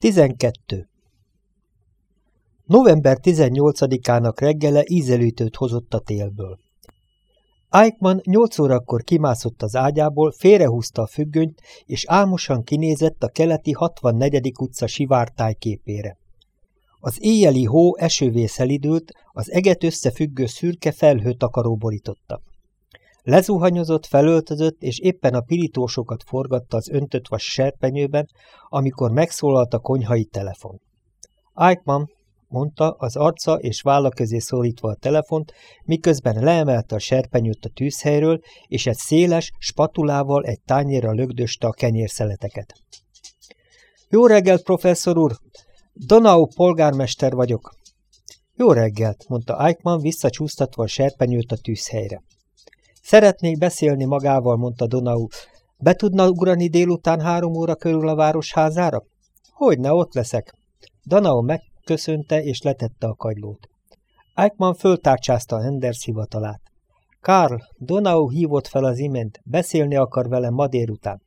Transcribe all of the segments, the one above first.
12. November 18-ának reggele ízelítőt hozott a télből. Eichmann nyolc órakor kimászott az ágyából, félrehúzta a függönyt, és álmosan kinézett a keleti 64. utca sivártáj képére. Az éjjeli hó esővé szelidült, az eget összefüggő szürke felhő takaró borította. Lezuhanyozott, felöltözött, és éppen a pirítósokat forgatta az öntött vas serpenyőben, amikor megszólalt a konyhai telefon. Eichmann, mondta, az arca és válla közé szorítva a telefont, miközben leemelte a serpenyőt a tűzhelyről, és egy széles, spatulával egy tányérra lögdöste a kenyérszeleteket. Jó reggelt, professzor úr! Donau polgármester vagyok. Jó reggelt, mondta Eichmann, visszacsúsztatva a serpenyőt a tűzhelyre. Szeretnék beszélni magával, mondta Donau. Be tudna ugrani délután három óra körül a városházára? Hogyne, ott leszek. Donau megköszönte és letette a kagylót. Eichmann föltárcsázta Henders hivatalát. Karl, Donau hívott fel az imént, beszélni akar velem ma délután.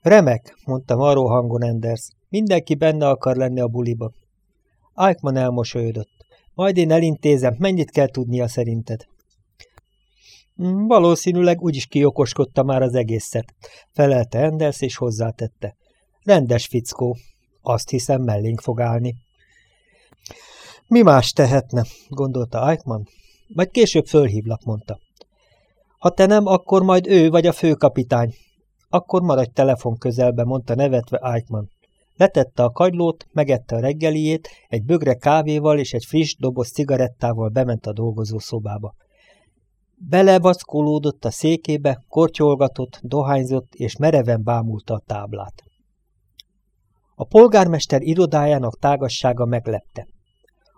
Remek, mondta maró hangon Enders. Mindenki benne akar lenni a buliba. Eichmann elmosolyodott. Majd én elintézem, mennyit kell tudnia szerinted? Mm, valószínűleg úgyis kiokoskodta már az egészet, felelte Enders és hozzátette. Rendes fickó, azt hiszem mellénk fog állni. Mi más tehetne, gondolta Eichmann. Vagy később fölhívlak, mondta. Ha te nem, akkor majd ő vagy a főkapitány. Akkor maradj telefon közelbe, mondta nevetve Eichmann. Letette a kagylót, megette a reggeliét, egy bögre kávéval és egy friss doboz cigarettával bement a dolgozó szobába. Belevackolódott a székébe, kortyolgatott, dohányzott és mereven bámulta a táblát. A polgármester irodájának tágassága meglepte.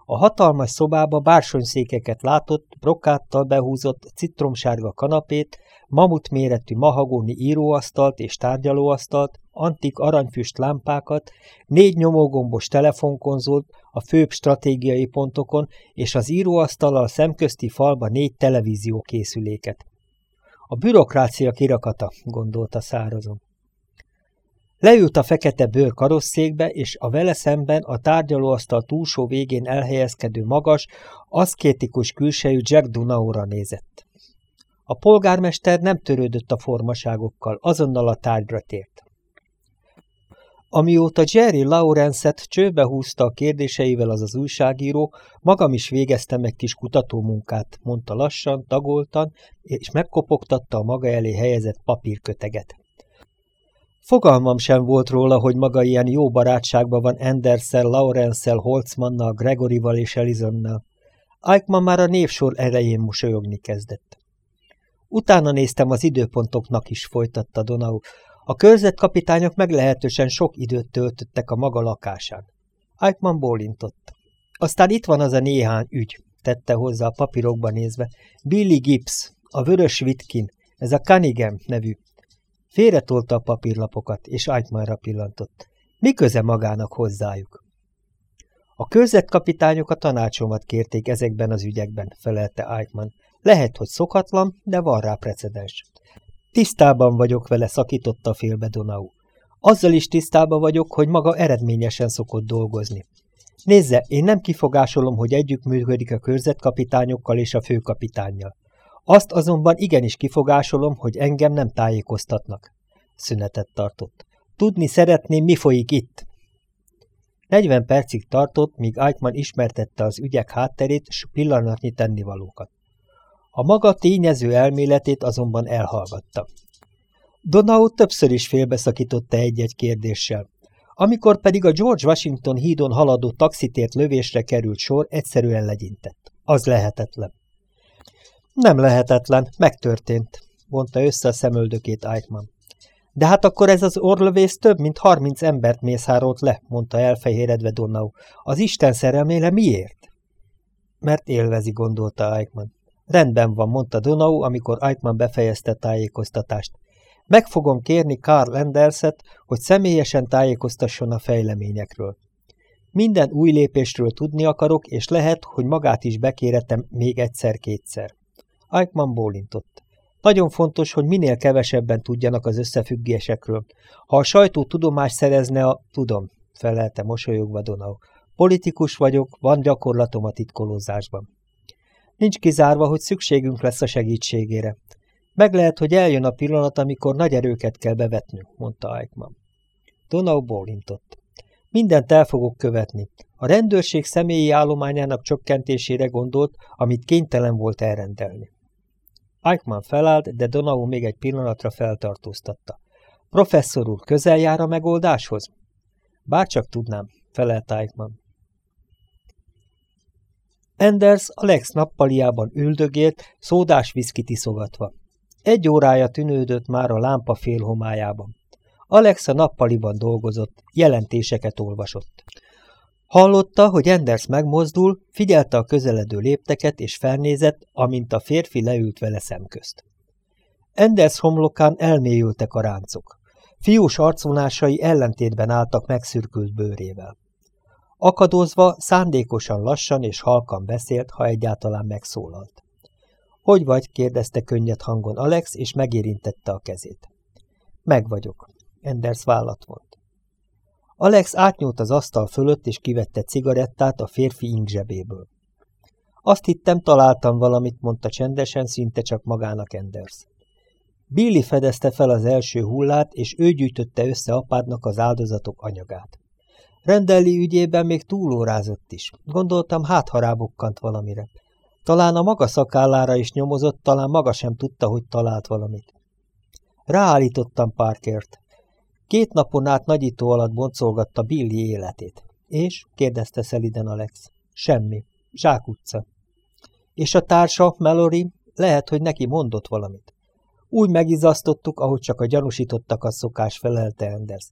A hatalmas szobába bársonyszékeket látott, brokáttal behúzott citromsárga kanapét, mamut méretű mahagóni íróasztalt és tárgyalóasztalt, antik aranyfüst lámpákat, négy nyomógombos telefonkonzolt a főbb stratégiai pontokon, és az íróasztallal szemközti falba négy televízió készüléket. A bürokrácia kirakata, gondolta szárazon. Leült a fekete bőr karosszékbe, és a vele szemben a tárgyalóasztal túlsó végén elhelyezkedő magas, aszkétikus külsejű Jack Dunaura nézett. A polgármester nem törődött a formaságokkal, azonnal a tárgyra tért. Amióta Jerry Lawrence-et csőbe húzta a kérdéseivel az az újságíró, magam is végeztem egy kis kutatómunkát, mondta lassan, tagoltan, és megkopogtatta a maga elé helyezett papírköteget. Fogalmam sem volt róla, hogy maga ilyen jó barátságban van Anderszel, Laurenszel, Holzmannal, Gregorival és Elizonnal. Eichmann már a névsor elején mosolyogni kezdett. Utána néztem az időpontoknak is, folytatta Donau. A körzetkapitányok meglehetősen sok időt töltöttek a maga lakásán. Eichmann bólintott. Aztán itt van az a néhány ügy, tette hozzá a papírokba nézve. Billy Gibbs, a Vörös Vitkin, ez a Cunningham nevű. Félretolta a papírlapokat, és Eichmannra pillantott. Mi köze magának hozzájuk? A körzetkapitányok a tanácsomat kérték ezekben az ügyekben, felelte Eichmann. Lehet, hogy szokatlan, de van rá precedens. Tisztában vagyok vele, szakította félbe Donau. Azzal is tisztában vagyok, hogy maga eredményesen szokott dolgozni. Nézze, én nem kifogásolom, hogy együttműködik a körzetkapitányokkal és a főkapitánnyal. Azt azonban igenis kifogásolom, hogy engem nem tájékoztatnak. Szünetet tartott. Tudni szeretném, mi folyik itt. 40 percig tartott, míg Eichmann ismertette az ügyek hátterét és pillanatnyi tennivalókat. A maga tényező elméletét azonban elhallgatta. Donau többször is félbeszakította egy-egy kérdéssel. Amikor pedig a George Washington hídon haladó taxitért lövésre került sor, egyszerűen legyintett. Az lehetetlen. Nem lehetetlen, megtörtént, mondta össze a szemöldökét Eichmann. De hát akkor ez az orlövész több, mint harminc embert mészárolt le, mondta elfehéredve Donau. Az Isten szerelmére miért? Mert élvezi, gondolta Eichmann. Rendben van, mondta Donau, amikor Eichmann befejezte tájékoztatást. Meg fogom kérni Karl Enderset, hogy személyesen tájékoztasson a fejleményekről. Minden új lépésről tudni akarok, és lehet, hogy magát is bekéretem még egyszer-kétszer. Eichmann bólintott. Nagyon fontos, hogy minél kevesebben tudjanak az összefüggésekről. Ha a sajtó tudomást szerezne a... Tudom, felelte mosolyogva Donau. Politikus vagyok, van gyakorlatom a titkolózásban. Nincs kizárva, hogy szükségünk lesz a segítségére. Meg lehet, hogy eljön a pillanat, amikor nagy erőket kell bevetnünk, mondta Eichmann. Donau bólintott. Mindent el fogok követni. A rendőrség személyi állományának csökkentésére gondolt, amit kénytelen volt elrendelni. Eichmann felállt, de Donau még egy pillanatra feltartóztatta. Professzor úr, közel jár a megoldáshoz? Bárcsak tudnám, felelt Eichmann. Enders a Lex nappaliában üldögélt, szódás viszkit iszogatva. Egy órája tűnődött már a lámpa félhomájában. Alex a nappaliban dolgozott, jelentéseket olvasott. Hallotta, hogy Enders megmozdul, figyelte a közeledő lépteket, és felnézett, amint a férfi leült vele szemközt. Enders homlokán elmélyültek a ráncok. Fiús arcvonásai ellentétben álltak megszürkült bőrével. Akadozva, szándékosan lassan és halkan beszélt, ha egyáltalán megszólalt. – Hogy vagy? – kérdezte könnyed hangon Alex, és megérintette a kezét. – Meg vagyok. Enders vállat volt. Alex átnyúlt az asztal fölött, és kivette cigarettát a férfi ing zsebéből. Azt hittem, találtam valamit, mondta csendesen, szinte csak magának Enders. Billy fedezte fel az első hullát, és ő gyűjtötte össze apádnak az áldozatok anyagát. Rendelli ügyében még túlórázott is. Gondoltam, hát ha rábukkant valamire. Talán a maga szakállára is nyomozott, talán maga sem tudta, hogy talált valamit. Ráállítottam Parkert. Két napon át nagyító alatt boncolgatta Billy életét. És? kérdezte szeliden Alex. Semmi. Zsákutca. És a társa, Mallory, lehet, hogy neki mondott valamit. Úgy megizasztottuk, ahogy csak a gyanúsítottak a szokás felelte Enders.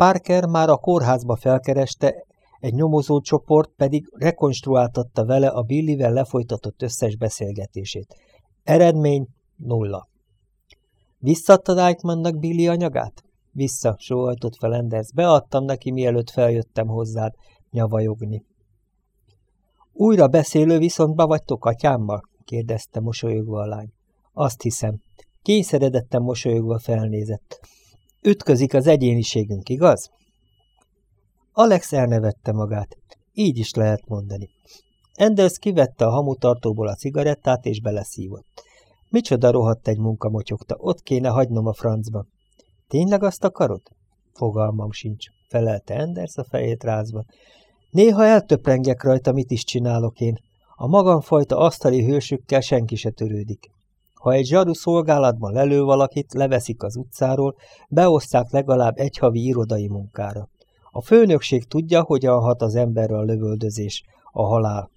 Parker már a kórházba felkereste, egy nyomozó csoport pedig rekonstruáltatta vele a Billyvel lefolytatott összes beszélgetését. Eredmény nulla. Visszadtad Eichmannnak Billy anyagát? Vissza, sóhajtott fel Enders. Beadtam neki, mielőtt feljöttem hozzád nyavajogni. Újra beszélő viszontba vagytok atyámmal? kérdezte mosolyogva a lány. Azt hiszem. Kényszeredetten mosolyogva felnézett. Ütközik az egyéniségünk, igaz? Alex elnevette magát. Így is lehet mondani. Enders kivette a hamutartóból a cigarettát, és beleszívott. Micsoda rohadt egy munka motyogta, ott kéne hagynom a francba. Tényleg azt akarod? Fogalmam sincs, felelte Enders a fejét rázva. Néha eltöprengek rajta, mit is csinálok én. A magamfajta asztali hősükkel senki se törődik. Ha egy zsaru szolgálatban lelő valakit, leveszik az utcáról, beosztják legalább egy havi irodai munkára. A főnökség tudja, hogyan hat az emberre a lövöldözés, a halál.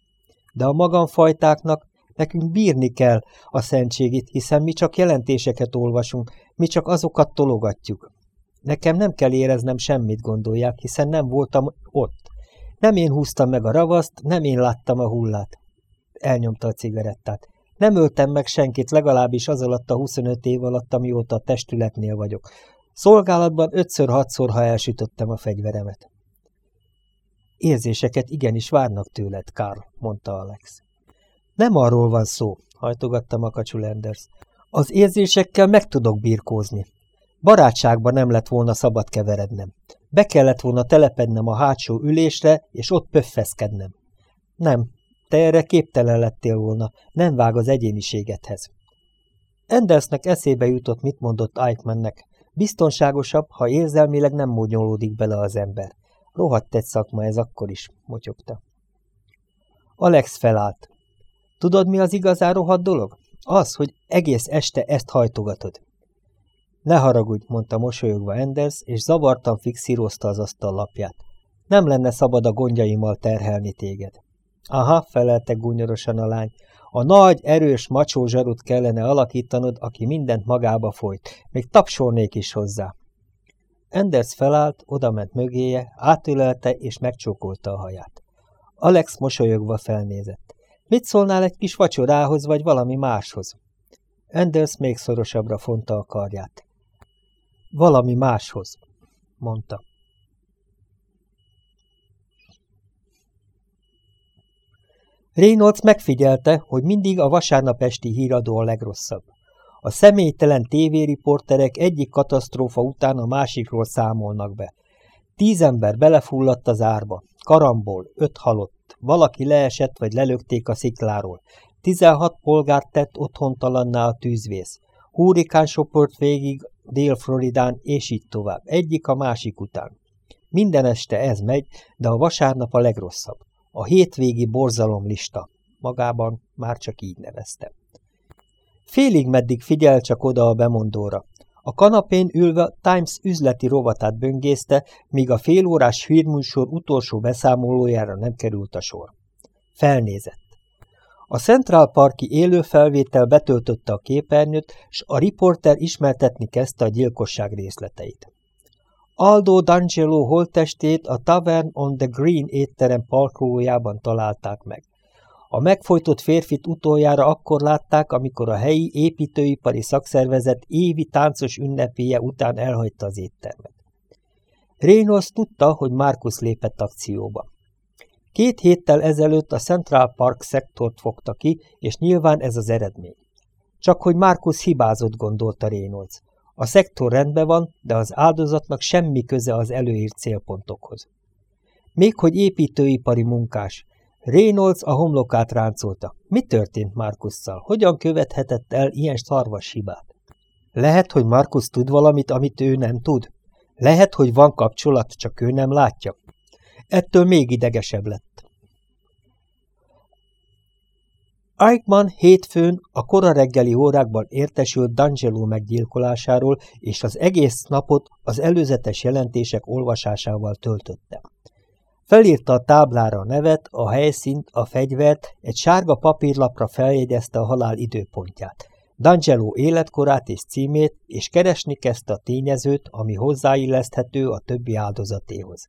De a magamfajtáknak nekünk bírni kell a szentségit, hiszen mi csak jelentéseket olvasunk, mi csak azokat tologatjuk. Nekem nem kell éreznem semmit, gondolják, hiszen nem voltam ott. Nem én húztam meg a ravaszt, nem én láttam a hullát. Elnyomta a cigarettát. Nem öltem meg senkit legalábbis az alatt a 25 év alatt, amióta a testületnél vagyok. Szolgálatban ötször-hatszor, ha elsütöttem a fegyveremet. Érzéseket igenis várnak tőled, Karl, mondta Alex. Nem arról van szó, hajtogatta Makacsú Lenders. Az érzésekkel meg tudok birkózni. Barátságban nem lett volna szabad keverednem. Be kellett volna telepednem a hátsó ülésre, és ott pöffeszkednem. Nem, te erre képtelen lettél volna, nem vág az egyéniségedhez. Endersnek eszébe jutott, mit mondott Eichmannnek. Biztonságosabb, ha érzelmileg nem módnyolódik bele az ember. Rohadt egy szakma ez akkor is, motyogta. Alex felállt. Tudod, mi az igazán rohadt dolog? Az, hogy egész este ezt hajtogatod. Ne haragudj, mondta mosolyogva Enders, és zavartan fixírozta az asztal lapját. Nem lenne szabad a gondjaimmal terhelni téged. Aha, felelte gúnyorosan a lány. A nagy, erős, macsó zsarut kellene alakítanod, aki mindent magába folyt. Még tapsolnék is hozzá. Enders felállt, odament mögéje, átülelte és megcsókolta a haját. Alex mosolyogva felnézett. Mit szólnál egy kis vacsorához, vagy valami máshoz? Enders még szorosabbra fonta a karját. Valami máshoz, mondta. Reynolds megfigyelte, hogy mindig a vasárnap esti híradó a legrosszabb. A személytelen tévériporterek egyik katasztrófa után a másikról számolnak be. Tíz ember belefulladt az árba, karambol, öt halott, valaki leesett vagy lelökték a szikláról, tizenhat polgárt tett otthontalanná a tűzvész, hurrikán soport végig Dél-Floridán, és így tovább, egyik a másik után. Minden este ez megy, de a vasárnap a legrosszabb. A hétvégi borzalomlista. Magában már csak így nevezte. Félig meddig figyel csak oda a bemondóra. A kanapén ülve Times üzleti rovatát böngészte, míg a félórás hírműsor utolsó beszámolójára nem került a sor. Felnézett. A Central Parki élőfelvétel betöltötte a képernyőt, s a riporter ismertetni kezdte a gyilkosság részleteit. Aldo D'Angelo holttestét a Tavern on the Green étterem parkolójában találták meg. A megfojtott férfit utoljára akkor látták, amikor a helyi építőipari szakszervezet évi táncos ünnepéje után elhagyta az éttermet. Reynolds tudta, hogy Markus lépett akcióba. Két héttel ezelőtt a Central Park szektort fogta ki, és nyilván ez az eredmény. Csak hogy Markus hibázott, gondolta Reynolds. A szektor rendben van, de az áldozatnak semmi köze az előírt célpontokhoz. Még hogy építőipari munkás. Reynolds a homlokát ráncolta. Mi történt Markusszal? Hogyan követhetett el ilyen szarvas hibát? Lehet, hogy Markus tud valamit, amit ő nem tud. Lehet, hogy van kapcsolat, csak ő nem látja. Ettől még idegesebb lett. Eichmann hétfőn a kora reggeli órákban értesült D'Angelo meggyilkolásáról, és az egész napot az előzetes jelentések olvasásával töltötte. Felírta a táblára a nevet, a helyszínt, a fegyvert, egy sárga papírlapra feljegyezte a halál időpontját, D'Angelo életkorát és címét, és keresni kezdte a tényezőt, ami hozzáilleszthető a többi áldozatéhoz.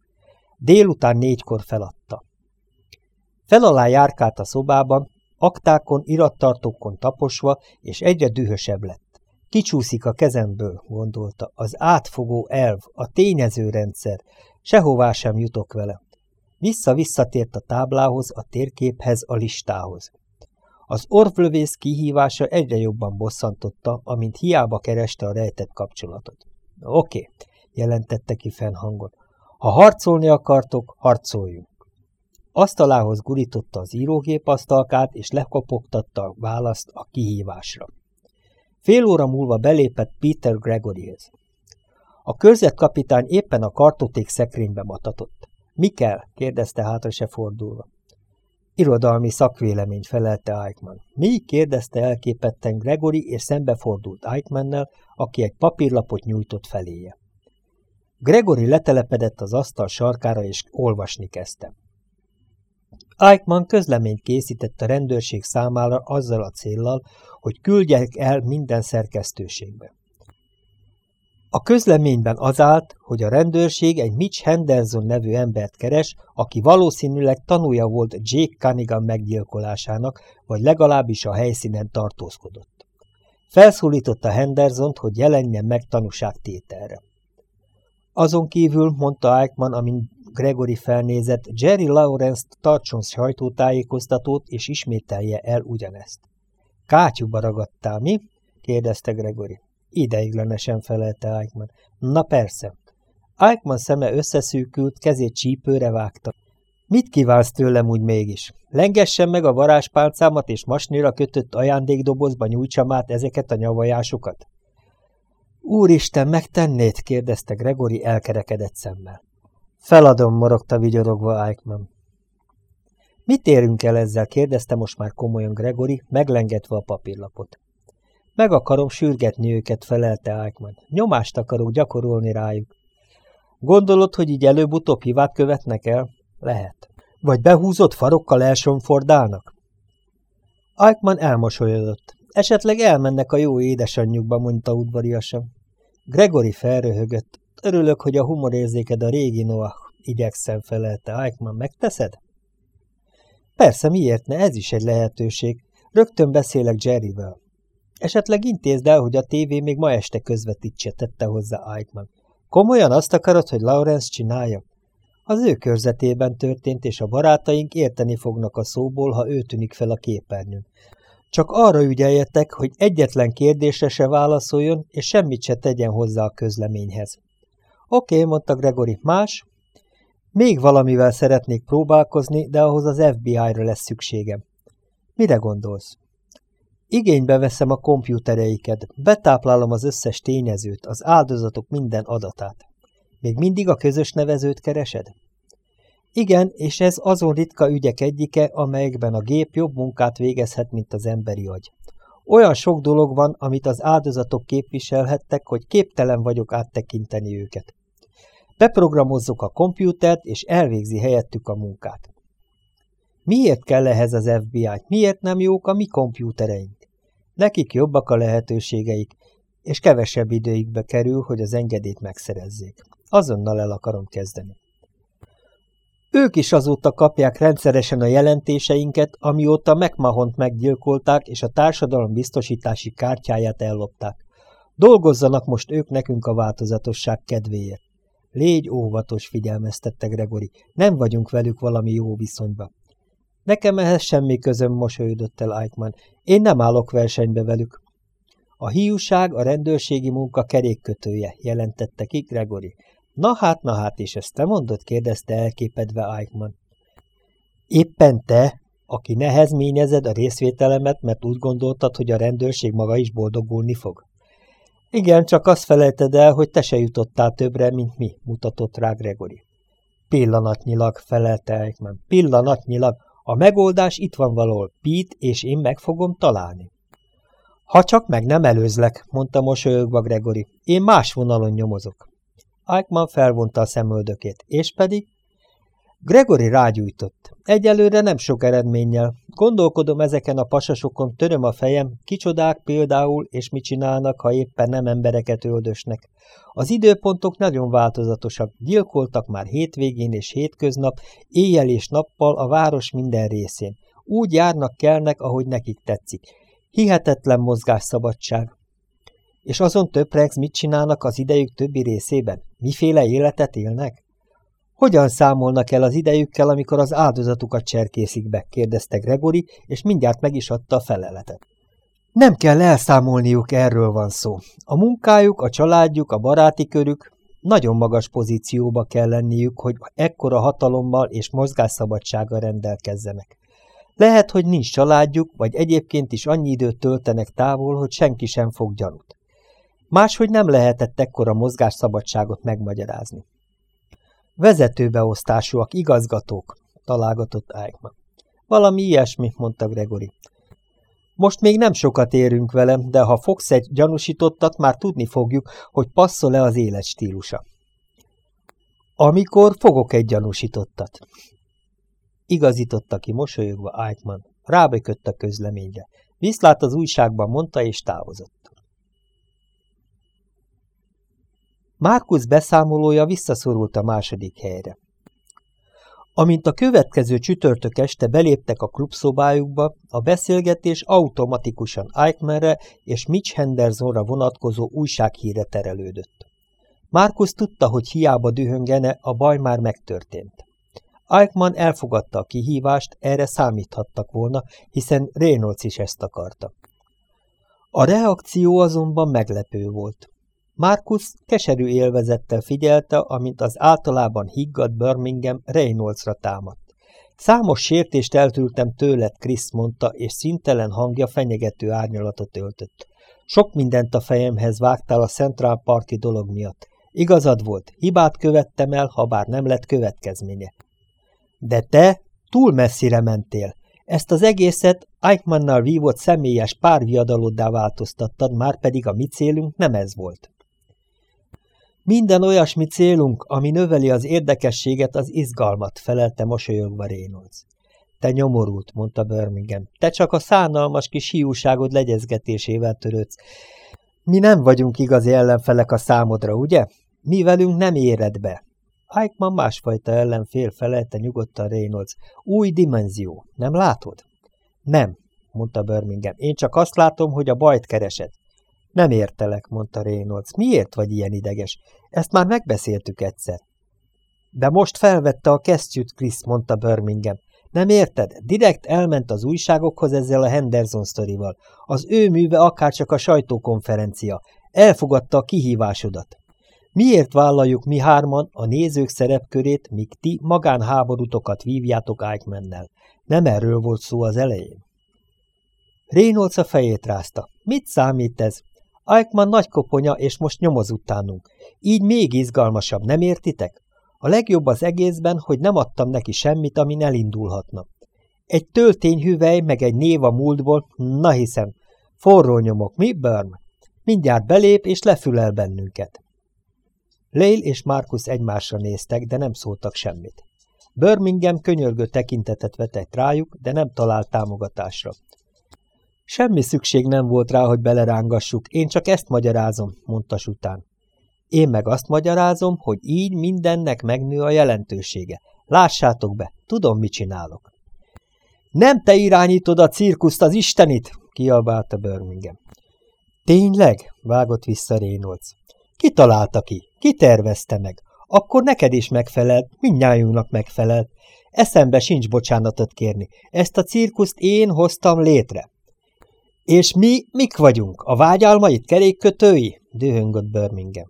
Délután négykor feladta. Felalá járkált a szobában, aktákon, irattartókon taposva, és egyre dühösebb lett. Kicsúszik a kezemből, gondolta, az átfogó elv, a tényezőrendszer, sehová sem jutok vele. Vissza-visszatért a táblához, a térképhez, a listához. Az orvlövész kihívása egyre jobban bosszantotta, amint hiába kereste a rejtett kapcsolatot. Oké, jelentette ki fennhangon. Ha harcolni akartok, harcoljunk. Asztalához gurította az írógépasztalkát, és lekopogtatta a választ a kihívásra. Fél óra múlva belépett Peter Gregoryhez. A körzetkapitány éppen a kartoték szekrénybe matatott. Mi kell? kérdezte hátra se fordulva. Irodalmi szakvélemény felelte Eichmann. Mi? kérdezte elképetten Gregory, és szembefordult Eichmannnel, aki egy papírlapot nyújtott feléje. Gregory letelepedett az asztal sarkára, és olvasni kezdte. Eichmann közleményt készített a rendőrség számára azzal a céllal, hogy küldjek el minden szerkesztőségbe. A közleményben az állt, hogy a rendőrség egy Mitch Henderson nevű embert keres, aki valószínűleg tanúja volt Jake Cunningham meggyilkolásának, vagy legalábbis a helyszínen tartózkodott. Felszólította Hendersont, hogy jelenjen meg tanúság tételre. Azon kívül, mondta Eichmann, amint Gregory felnézett, Jerry Lawrence-t tartson sajtótájékoztatót, és ismételje el ugyanezt. Kátyúba ragadtál, mi? kérdezte Gregory. Ideiglenesen felelte Eichmann. Na persze. Eichmann szeme összeszűkült, kezét csípőre vágta. Mit kívánsz tőlem úgy mégis? Lengessen meg a varázspálcámat, és masnéra kötött ajándékdobozba nyújtsam át ezeket a nyavajásokat? Úristen, megtennéd? kérdezte Gregory elkerekedett szemmel. Feladom, morogta vigyorogva Eichmann. Mit érünk el ezzel? kérdezte most már komolyan Gregory, meglengetve a papírlapot. Meg akarom sürgetni őket, felelte Eichmann. Nyomást akarok gyakorolni rájuk. Gondolod, hogy így előbb-utóbb hibát követnek el? Lehet. Vagy behúzott farokkal elsonfordálnak? Eichmann elmosolyodott. Esetleg elmennek a jó édesanyjukba, mondta udvariasan. Gregory felröhögött. Örülök, hogy a humorérzéked a régi Noah, igyekszem felelte. Eichmann, megteszed? Persze, miért ne? Ez is egy lehetőség. Rögtön beszélek Jerryvel. Esetleg intézd el, hogy a tévé még ma este közvetítse, tette hozzá Eichmann. Komolyan azt akarod, hogy Lawrence csinálja? Az ő körzetében történt, és a barátaink érteni fognak a szóból, ha ő tűnik fel a képernyőn. Csak arra ügyeljetek, hogy egyetlen kérdésre se válaszoljon, és semmit se tegyen hozzá a közleményhez. Oké, mondta Gregory, más? Még valamivel szeretnék próbálkozni, de ahhoz az FBI-ra lesz szükségem. Mire gondolsz? Igénybe veszem a kompjútereiket, betáplálom az összes tényezőt, az áldozatok minden adatát. Még mindig a közös nevezőt keresed? Igen, és ez azon ritka ügyek egyike, amelyekben a gép jobb munkát végezhet, mint az emberi agy. Olyan sok dolog van, amit az áldozatok képviselhettek, hogy képtelen vagyok áttekinteni őket. Beprogramozzuk a kompjútert, és elvégzi helyettük a munkát. Miért kell ehhez az FBI-t? Miért nem jók a mi kompjútereink? Nekik jobbak a lehetőségeik, és kevesebb időikbe kerül, hogy az engedélyt megszerezzék. Azonnal el akarom kezdeni. Ők is azóta kapják rendszeresen a jelentéseinket, amióta McMahont meggyilkolták, és a társadalom biztosítási kártyáját ellopták. Dolgozzanak most ők nekünk a változatosság kedvéért. Légy óvatos, figyelmeztette Gregory. Nem vagyunk velük valami jó viszonyba. Nekem ehhez semmi közöm, mosolyodott el Eichmann. Én nem állok versenybe velük. A hiúság a rendőrségi munka kerékkötője, jelentette ki Gregory. Na hát, na hát, és ezt te mondod? kérdezte elképedve Eichmann. Éppen te, aki nehezményezed a részvételemet, mert úgy gondoltad, hogy a rendőrség maga is boldogulni fog. Igen, csak azt felejted el, hogy te se jutottál többre, mint mi, mutatott rá Gregory. Pillanatnyilag, felelte Eichmann, pillanatnyilag, a megoldás itt van valahol, Pete, és én meg fogom találni. Ha csak meg nem előzlek, mondta mosolyogva Gregory, én más vonalon nyomozok. Eichmann felvonta a szemöldökét, és pedig Gregory rágyújtott. Egyelőre nem sok eredménnyel. Gondolkodom ezeken a pasasokon, töröm a fejem, kicsodák például, és mit csinálnak, ha éppen nem embereket öldösnek. Az időpontok nagyon változatosak, gyilkoltak már hétvégén és hétköznap, éjjel és nappal a város minden részén. Úgy járnak, kelnek, ahogy nekik tetszik. Hihetetlen mozgásszabadság. És azon töprengsz, mit csinálnak az idejük többi részében? Miféle életet élnek? Hogyan számolnak el az idejükkel, amikor az áldozatukat cserkészik be? kérdezte Gregory, és mindjárt meg is adta a feleletet. Nem kell elszámolniuk, erről van szó. A munkájuk, a családjuk, a baráti körük nagyon magas pozícióba kell lenniük, hogy ekkora hatalommal és mozgásszabadsággal rendelkezzenek. Lehet, hogy nincs családjuk, vagy egyébként is annyi időt töltenek távol, hogy senki sem fog gyanút. Máshogy nem lehetett ekkora mozgásszabadságot megmagyarázni. Vezetőbeosztásúak, igazgatók, találgatott Eichmann. Valami ilyesmi, mondta Gregory. Most még nem sokat érünk velem, de ha fogsz egy gyanúsítottat, már tudni fogjuk, hogy passzol-e az életstílusa. Amikor fogok egy gyanúsítottat. Igazította ki mosolyogva Eichmann. Rábökött a közleményre. Viszlát az újságban mondta és távozott. Márkusz beszámolója visszaszorult a második helyre. Amint a következő csütörtök este beléptek a klubszobájukba, a beszélgetés automatikusan Eichmannre és Mitch Hendersonra vonatkozó újsághíre terelődött. Márkusz tudta, hogy hiába dühöngene, a baj már megtörtént. Eichmann elfogadta a kihívást, erre számíthattak volna, hiszen Reynolds is ezt akarta. A reakció azonban meglepő volt. Marcus keserű élvezettel figyelte, amint az általában higgadt Birmingham Reynoldsra támadt. Számos sértést eltültem tőled, Krisz mondta, és szintelen hangja fenyegető árnyalatot öltött. Sok mindent a fejemhez vágtál a Central Parki dolog miatt. Igazad volt, hibát követtem el, ha bár nem lett következménye. De te túl messzire mentél. Ezt az egészet Eichmannnal vívott személyes párviadaloddá változtattad, már pedig a mi célunk nem ez volt. Minden olyasmi célunk, ami növeli az érdekességet, az izgalmat, felelte mosolyogva Reynolds. Te nyomorult, mondta Birmingham. Te csak a szánalmas kis hiúságod legyezgetésével törődsz. Mi nem vagyunk igazi ellenfelek a számodra, ugye? Mi velünk nem éred be. Eichmann másfajta ellenfél felelte nyugodtan Reynolds. Új dimenzió, nem látod? Nem, mondta Birmingham. Én csak azt látom, hogy a bajt keresed. Nem értelek, mondta Reynolds. Miért vagy ilyen ideges? Ezt már megbeszéltük egyszer. De most felvette a kesztyűt, Chris, mondta Birmingham. Nem érted? Direkt elment az újságokhoz ezzel a Henderson sztorival. Az ő műve akárcsak a sajtókonferencia. Elfogadta a kihívásodat. Miért vállaljuk mi hárman a nézők szerepkörét, míg ti magánháborútokat vívjátok Eichmannnel? Nem erről volt szó az elején. Reynolds a fejét rázta. Mit számít ez? Eichmann nagy koponya, és most nyomoz utánunk. Így még izgalmasabb, nem értitek? A legjobb az egészben, hogy nem adtam neki semmit, amin elindulhatna. Egy töltényhüvely, meg egy név a múltból, na hiszem. Forró nyomok, mi, Burn? Mindjárt belép, és lefülel bennünket. Lél és Markus egymásra néztek, de nem szóltak semmit. Birmingham könyörgő tekintetet vetett rájuk, de nem talált támogatásra. Semmi szükség nem volt rá, hogy belerángassuk, én csak ezt magyarázom, mondta után. Én meg azt magyarázom, hogy így mindennek megnő a jelentősége. Lássátok be, tudom, mit csinálok. Nem te irányítod a cirkuszt, az istenit! kiabálta Birmingham. Tényleg? vágott vissza Reynolds. Ki találta ki? Ki tervezte meg? Akkor neked is megfelelt, mindnyájunknak megfelelt. Eszembe sincs bocsánatot kérni. Ezt a cirkuszt én hoztam létre. És mi mik vagyunk? A vágyálmait kerékkötői? dühöngött Birmingham.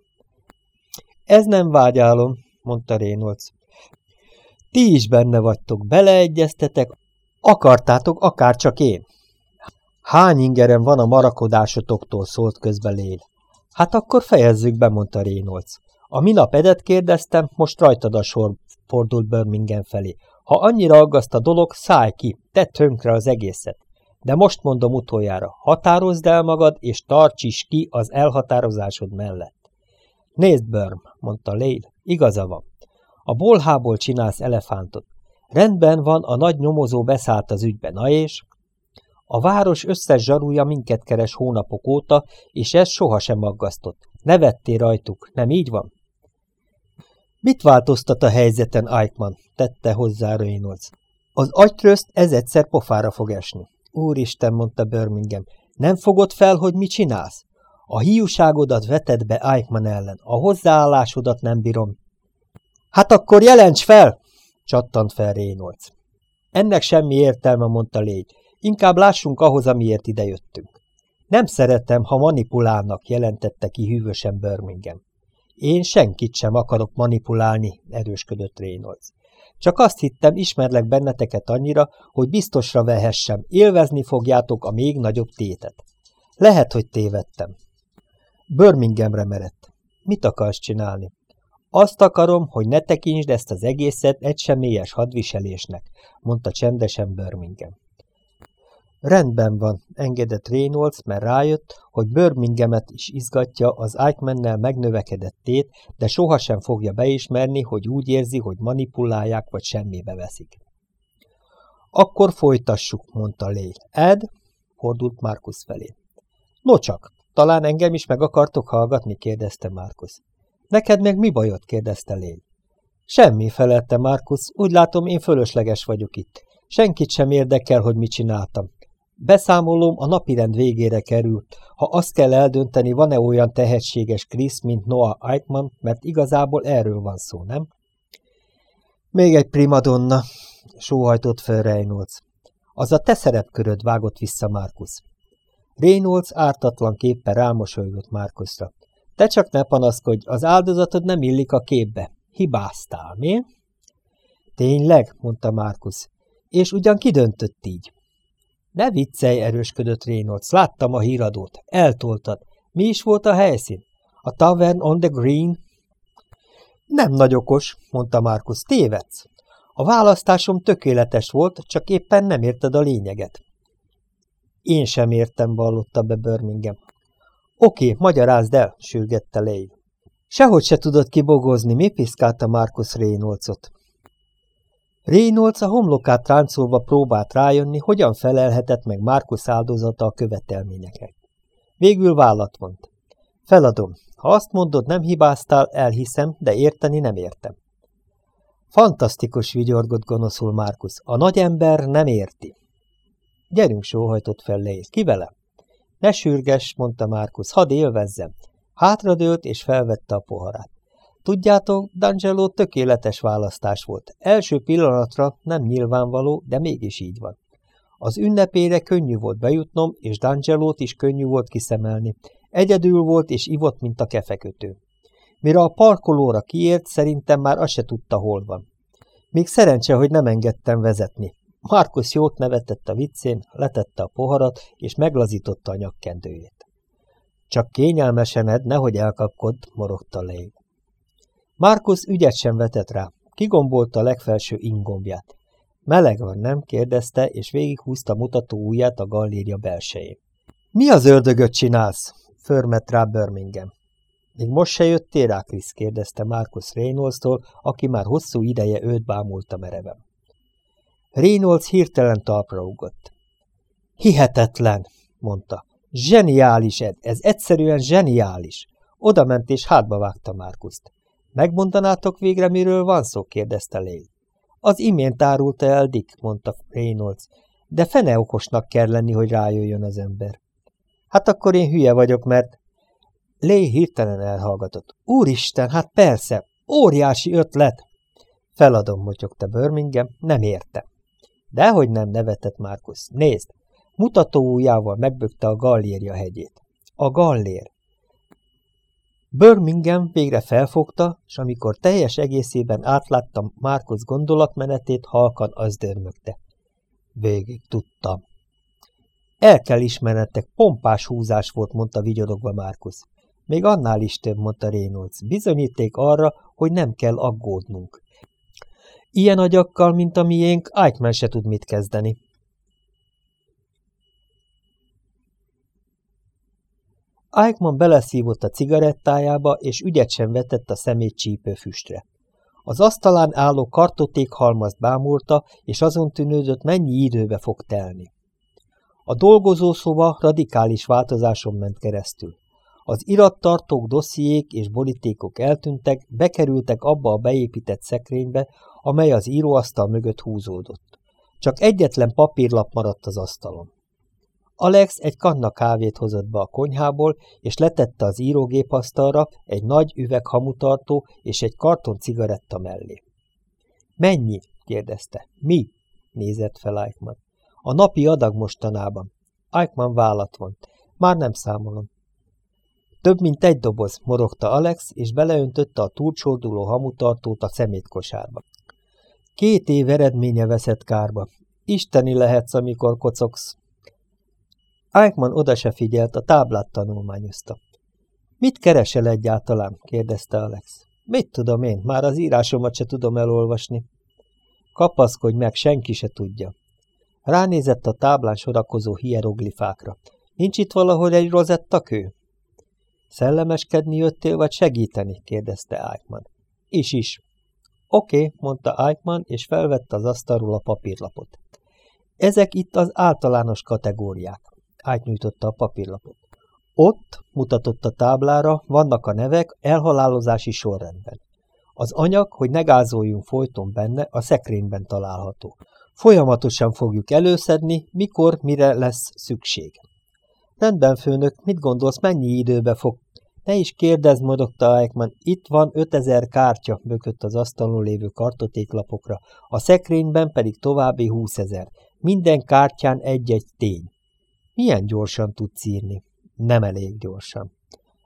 Ez nem vágyálom, mondta Reynolds. Ti is benne vagytok, beleegyeztetek, akartátok akár csak én. Hány ingerem van a marakodásotoktól, szólt közbe Lél. Hát akkor fejezzük be, mondta Reynolds. A minap edet kérdeztem, most rajtad a sor, fordult Birmingham felé. Ha annyira aggaszt a dolog, szállj ki, tedd tönkre az egészet. De most mondom utoljára, határozd el magad, és tarts is ki az elhatározásod mellett. Nézd, Börm, mondta Lél, igaza van. A bolhából csinálsz elefántot. Rendben van, a nagy nyomozó beszállt az ügybe, na és? A város összes zsarúja minket keres hónapok óta, és ez sohasem aggasztott. Nevettél rajtuk, nem így van? Mit változtat a helyzeten, Eichmann? tette hozzá Reynolds. Az agytrözt ez egyszer pofára fog esni. Úristen, mondta Birmingham, nem fogod fel, hogy mit csinálsz? A hiúságodat veted be Eichmann ellen, a hozzáállásodat nem bírom. Hát akkor jelents fel! csattant fel Reynolds. Ennek semmi értelme, mondta légy. Inkább lássunk ahhoz, amiért idejöttünk. Nem szeretem, ha manipulálnak, jelentette ki hűvösen Birmingham. Én senkit sem akarok manipulálni, erősködött Reynolds. Csak azt hittem, ismerlek benneteket annyira, hogy biztosra vehessem, élvezni fogjátok a még nagyobb tétet. Lehet, hogy tévedtem. Birminghamre merett. Mit akarsz csinálni? Azt akarom, hogy ne tekintsd ezt az egészet egy semélyes hadviselésnek, mondta csendesen Birmingham. Rendben van, engedett Reynolds, mert rájött, hogy Birminghamet is izgatja az Eichmannnel megnövekedett tét, de sohasem fogja beismerni, hogy úgy érzi, hogy manipulálják vagy semmibe veszik. Akkor folytassuk, mondta Lél. Ed? fordult Markus felé. No csak, talán engem is meg akartok hallgatni, kérdezte Markus. Neked meg mi bajod? kérdezte Lél. Semmi, felette Markus, úgy látom, én fölösleges vagyok itt. Senkit sem érdekel, hogy mit csináltam. Beszámolom a napirend végére került, ha azt kell eldönteni, van-e olyan tehetséges Krisz, mint Noah Eichmann, mert igazából erről van szó, nem? Még egy primadonna, sóhajtott fel Reynolds. Az a te szerepköröd vágott vissza Markus. Reynolds ártatlan képpen rámosolygott Markusra. Te csak ne panaszkodj, az áldozatod nem illik a képbe. Hibáztál, mi? Tényleg, mondta Markus. És ugyan ki döntött így? Ne viccelj, erősködött Reynolds. Láttam a híradót. Eltoltad. Mi is volt a helyszín? A Tavern on the Green? Nem nagy okos, mondta Markus. Tévedsz. A választásom tökéletes volt, csak éppen nem érted a lényeget. Én sem értem, vallotta be Birmingham. Oké, magyarázd el, sürgette Leigh. Sehogy se tudod kibogozni, mi piszkálta Markus Reynoldsot. Reynolds a homlokát ráncolva próbált rájönni, hogyan felelhetett meg Markus áldozata a követelményeknek. Végül vállat vont. Feladom. Ha azt mondod, nem hibáztál, elhiszem, de érteni nem értem. Fantasztikus vigyorgott gonoszul Markus. A nagy ember nem érti. Gyerünk, sóhajtott fel Leir. Ki vele? Ne sürges, mondta Markus, hadd élvezzem. Hátradőlt és felvette a poharát. Tudjátok, D'Angelo tökéletes választás volt. Első pillanatra nem nyilvánvaló, de mégis így van. Az ünnepére könnyű volt bejutnom, és D'Angelót is könnyű volt kiszemelni. Egyedül volt és ivott, mint a kefekötő. Mire a parkolóra kiért, szerintem már azt se tudta, hol van. Még szerencse, hogy nem engedtem vezetni. Markus jót nevetett a viccén, letette a poharat, és meglazította a nyakkendőjét. Csak kényelmesen ed, nehogy elkapkod, morogta Lei. Markus ügyet sem vetett rá, kigombolta a legfelső ingombját. Meleg van, nem? kérdezte, és végighúzta mutató ujját a galléria belsején. Mi az ördögöt csinálsz? förmett rá Birmingham. Még most se jöttél rá, Krisz? kérdezte Marcus Reynolds-tól, aki már hosszú ideje őt bámulta mereven. Reynolds hirtelen talpra ugott. Hihetetlen, mondta. Zseniális, Ed, ez egyszerűen zseniális. Oda ment és hátba vágta Márkuszt. Megmondanátok végre, miről van szó? kérdezte Lé. Az imént árulta el Dick, mondta Reynolds, de fene okosnak kell lenni, hogy rájöjjön az ember. Hát akkor én hülye vagyok, mert... Lé hirtelen elhallgatott. Úristen, hát persze, óriási ötlet! Feladom, motyogta Birmingham, nem érte. Dehogy nem nevetett Márkusz. Nézd, mutató ujjával megbökte a gallérja hegyét. A gallér. Birmingham végre felfogta, és amikor teljes egészében átlátta Márkusz gondolatmenetét, halkan az dörmögte. Végig tudtam. El kell ismernetek, pompás húzás volt, mondta vigyorogva Márkusz. Még annál is több, mondta Reynolds. Bizonyíték arra, hogy nem kell aggódnunk. Ilyen agyakkal, mint a miénk, Eichmann se tud mit kezdeni. Eichmann beleszívott a cigarettájába, és ügyet sem vetett a szemét csípő füstre. Az asztalán álló kartoték halmazt bámulta, és azon tűnődött, mennyi időbe fog telni. A dolgozószoba radikális változáson ment keresztül. Az irattartók, dossziék és borítékok eltűntek, bekerültek abba a beépített szekrénybe, amely az íróasztal mögött húzódott. Csak egyetlen papírlap maradt az asztalon. Alex egy kanna kávét hozott be a konyhából, és letette az írógépasztalra egy nagy üveg hamutartó és egy karton cigaretta mellé. Mennyi? kérdezte. Mi? nézett fel Eichmann. A napi adag mostanában. Eichmann vállat vont. Már nem számolom. Több mint egy doboz, morogta Alex, és beleöntötte a túlcsorduló hamutartót a szemétkosárba. Két év eredménye veszett kárba. Isteni lehetsz, amikor kocogsz. Eichmann oda se figyelt, a táblát tanulmányozta. Mit keresel egyáltalán? kérdezte Alex. Mit tudom én, már az írásomat se tudom elolvasni. Kapaszkodj meg, senki se tudja. Ránézett a táblán sorakozó hieroglifákra. Nincs itt valahol egy rozettakő? Szellemeskedni jöttél, vagy segíteni? kérdezte Eichmann. Is is. Oké, okay, mondta Eichmann, és felvette az asztalról a papírlapot. Ezek itt az általános kategóriák. Átnyújtotta a papírlapot. Ott, mutatott a táblára, vannak a nevek elhalálozási sorrendben. Az anyag, hogy ne gázoljunk folyton benne, a szekrényben található. Folyamatosan fogjuk előszedni, mikor, mire lesz szükség. Rendben, főnök, mit gondolsz, mennyi időbe fog ne is kérdezd, modogta Eichmann, itt van 5000 kártya, bökött az asztalon lévő kartotéklapokra, a szekrényben pedig további 20 ezer. Minden kártyán egy-egy tény. Milyen gyorsan tudsz írni? Nem elég gyorsan.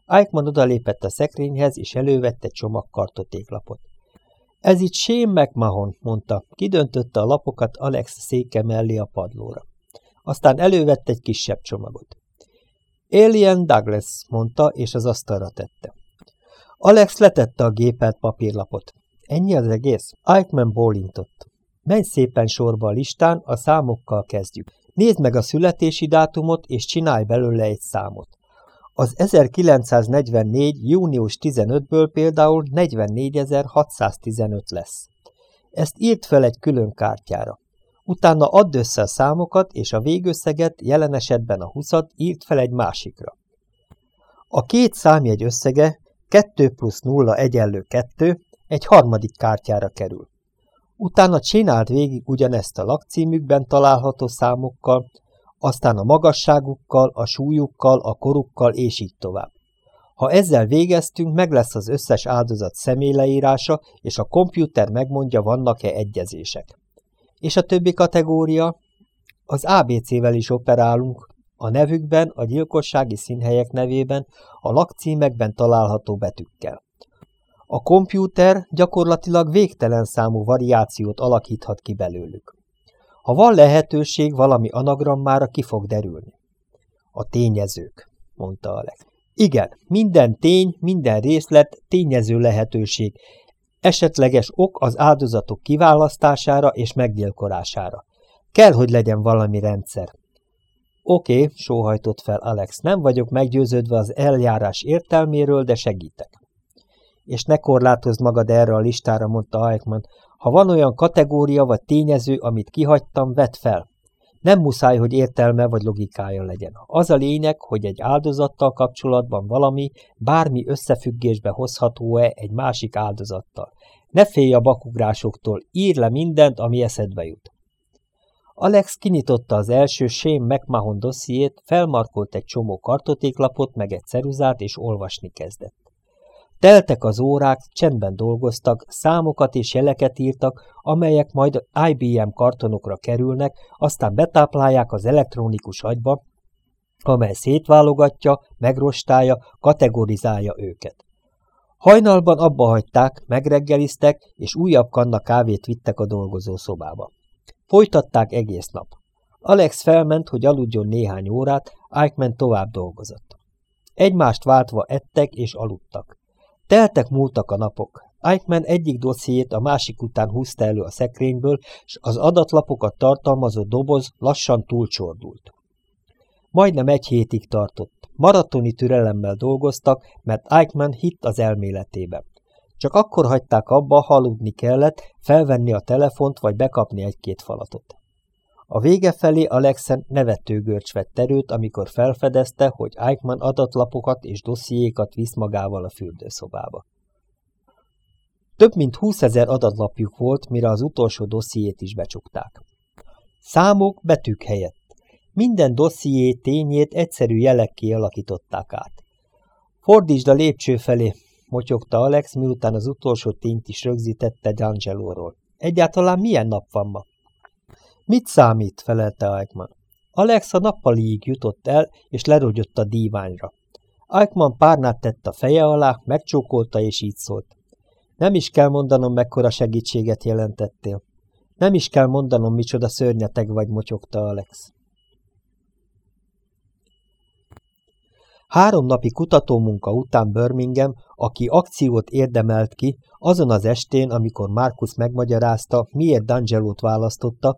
Eichmann odalépett a szekrényhez, és elővette csomag kartotéklapot. Ez itt Shane McMahon, mondta, kidöntötte a lapokat Alex széke mellé a padlóra. Aztán elővette egy kisebb csomagot. Alien Douglas, mondta, és az asztalra tette. Alex letette a gépelt papírlapot. Ennyi az egész? Eichmann bólintott. Menj szépen sorba a listán, a számokkal kezdjük. Nézd meg a születési dátumot, és csinálj belőle egy számot. Az 1944. június 15-ből például 44.615 lesz. Ezt írt fel egy külön kártyára. Utána add össze a számokat, és a végösszeget, jelen esetben a 20 írt fel egy másikra. A két számjegy összege 2 plusz 0 egyenlő 2 egy harmadik kártyára kerül. Utána csinált végig ugyanezt a lakcímükben található számokkal, aztán a magasságukkal, a súlyukkal, a korukkal, és így tovább. Ha ezzel végeztünk, meg lesz az összes áldozat személyleírása, és a kompjúter megmondja, vannak-e egyezések. És a többi kategória? Az ABC-vel is operálunk, a nevükben, a gyilkossági színhelyek nevében, a lakcímekben található betűkkel. A kompjúter gyakorlatilag végtelen számú variációt alakíthat ki belőlük. Ha van lehetőség, valami anagrammára ki fog derülni. A tényezők, mondta Alex. Igen, minden tény, minden részlet tényező lehetőség, esetleges ok az áldozatok kiválasztására és meggyilkolására. Kell, hogy legyen valami rendszer. Oké, okay, sóhajtott fel Alex, nem vagyok meggyőződve az eljárás értelméről, de segítek. És ne korlátozd magad erre a listára, mondta Eichmann. Ha van olyan kategória vagy tényező, amit kihagytam, vedd fel. Nem muszáj, hogy értelme vagy logikája legyen. Az a lényeg, hogy egy áldozattal kapcsolatban valami, bármi összefüggésbe hozható-e egy másik áldozattal. Ne félj a bakugrásoktól, ír le mindent, ami eszedbe jut. Alex kinyitotta az első Shane McMahon dossziét, felmarkolt egy csomó kartotéklapot, meg egy ceruzát, és olvasni kezdett. Teltek az órák, csendben dolgoztak, számokat és jeleket írtak, amelyek majd IBM kartonokra kerülnek, aztán betáplálják az elektronikus agyba, amely szétválogatja, megrostálja, kategorizálja őket. Hajnalban abba hagyták, megreggeliztek, és újabb kanna kávét vittek a dolgozószobába. Folytatták egész nap. Alex felment, hogy aludjon néhány órát, Eichmann tovább dolgozott. Egymást váltva ettek és aludtak. Teltek múltak a napok. Eichmann egyik dossziét a másik után húzta elő a szekrényből, és az adatlapokat tartalmazó doboz lassan túlcsordult. Majdnem egy hétig tartott. Maratoni türelemmel dolgoztak, mert Eichmann hitt az elméletében. Csak akkor hagyták abba, ha aludni kellett, felvenni a telefont vagy bekapni egy-két falatot. A vége felé Alexen nevetőgörcs vett erőt, amikor felfedezte, hogy Eichmann adatlapokat és dossziékat visz magával a fürdőszobába. Több mint 20 ezer adatlapjuk volt, mire az utolsó dossziét is becsukták. Számok betűk helyett. Minden dosszié tényét egyszerű jelekké alakították át. Fordítsd a lépcső felé, motyogta Alex, miután az utolsó tényt is rögzítette D'Angelóról. Egyáltalán milyen nap van ma? Mit számít? felelte Eichmann. Alex a nappaliig jutott el, és lerogyott a díványra. Eichmann párnát tett a feje alá, megcsókolta, és így szólt. Nem is kell mondanom, mekkora segítséget jelentettél. Nem is kell mondanom, micsoda szörnyeteg vagy, motyogta Alex. Három napi kutatómunka után Birmingham, aki akciót érdemelt ki, azon az estén, amikor Markus megmagyarázta, miért D'Angelót választotta,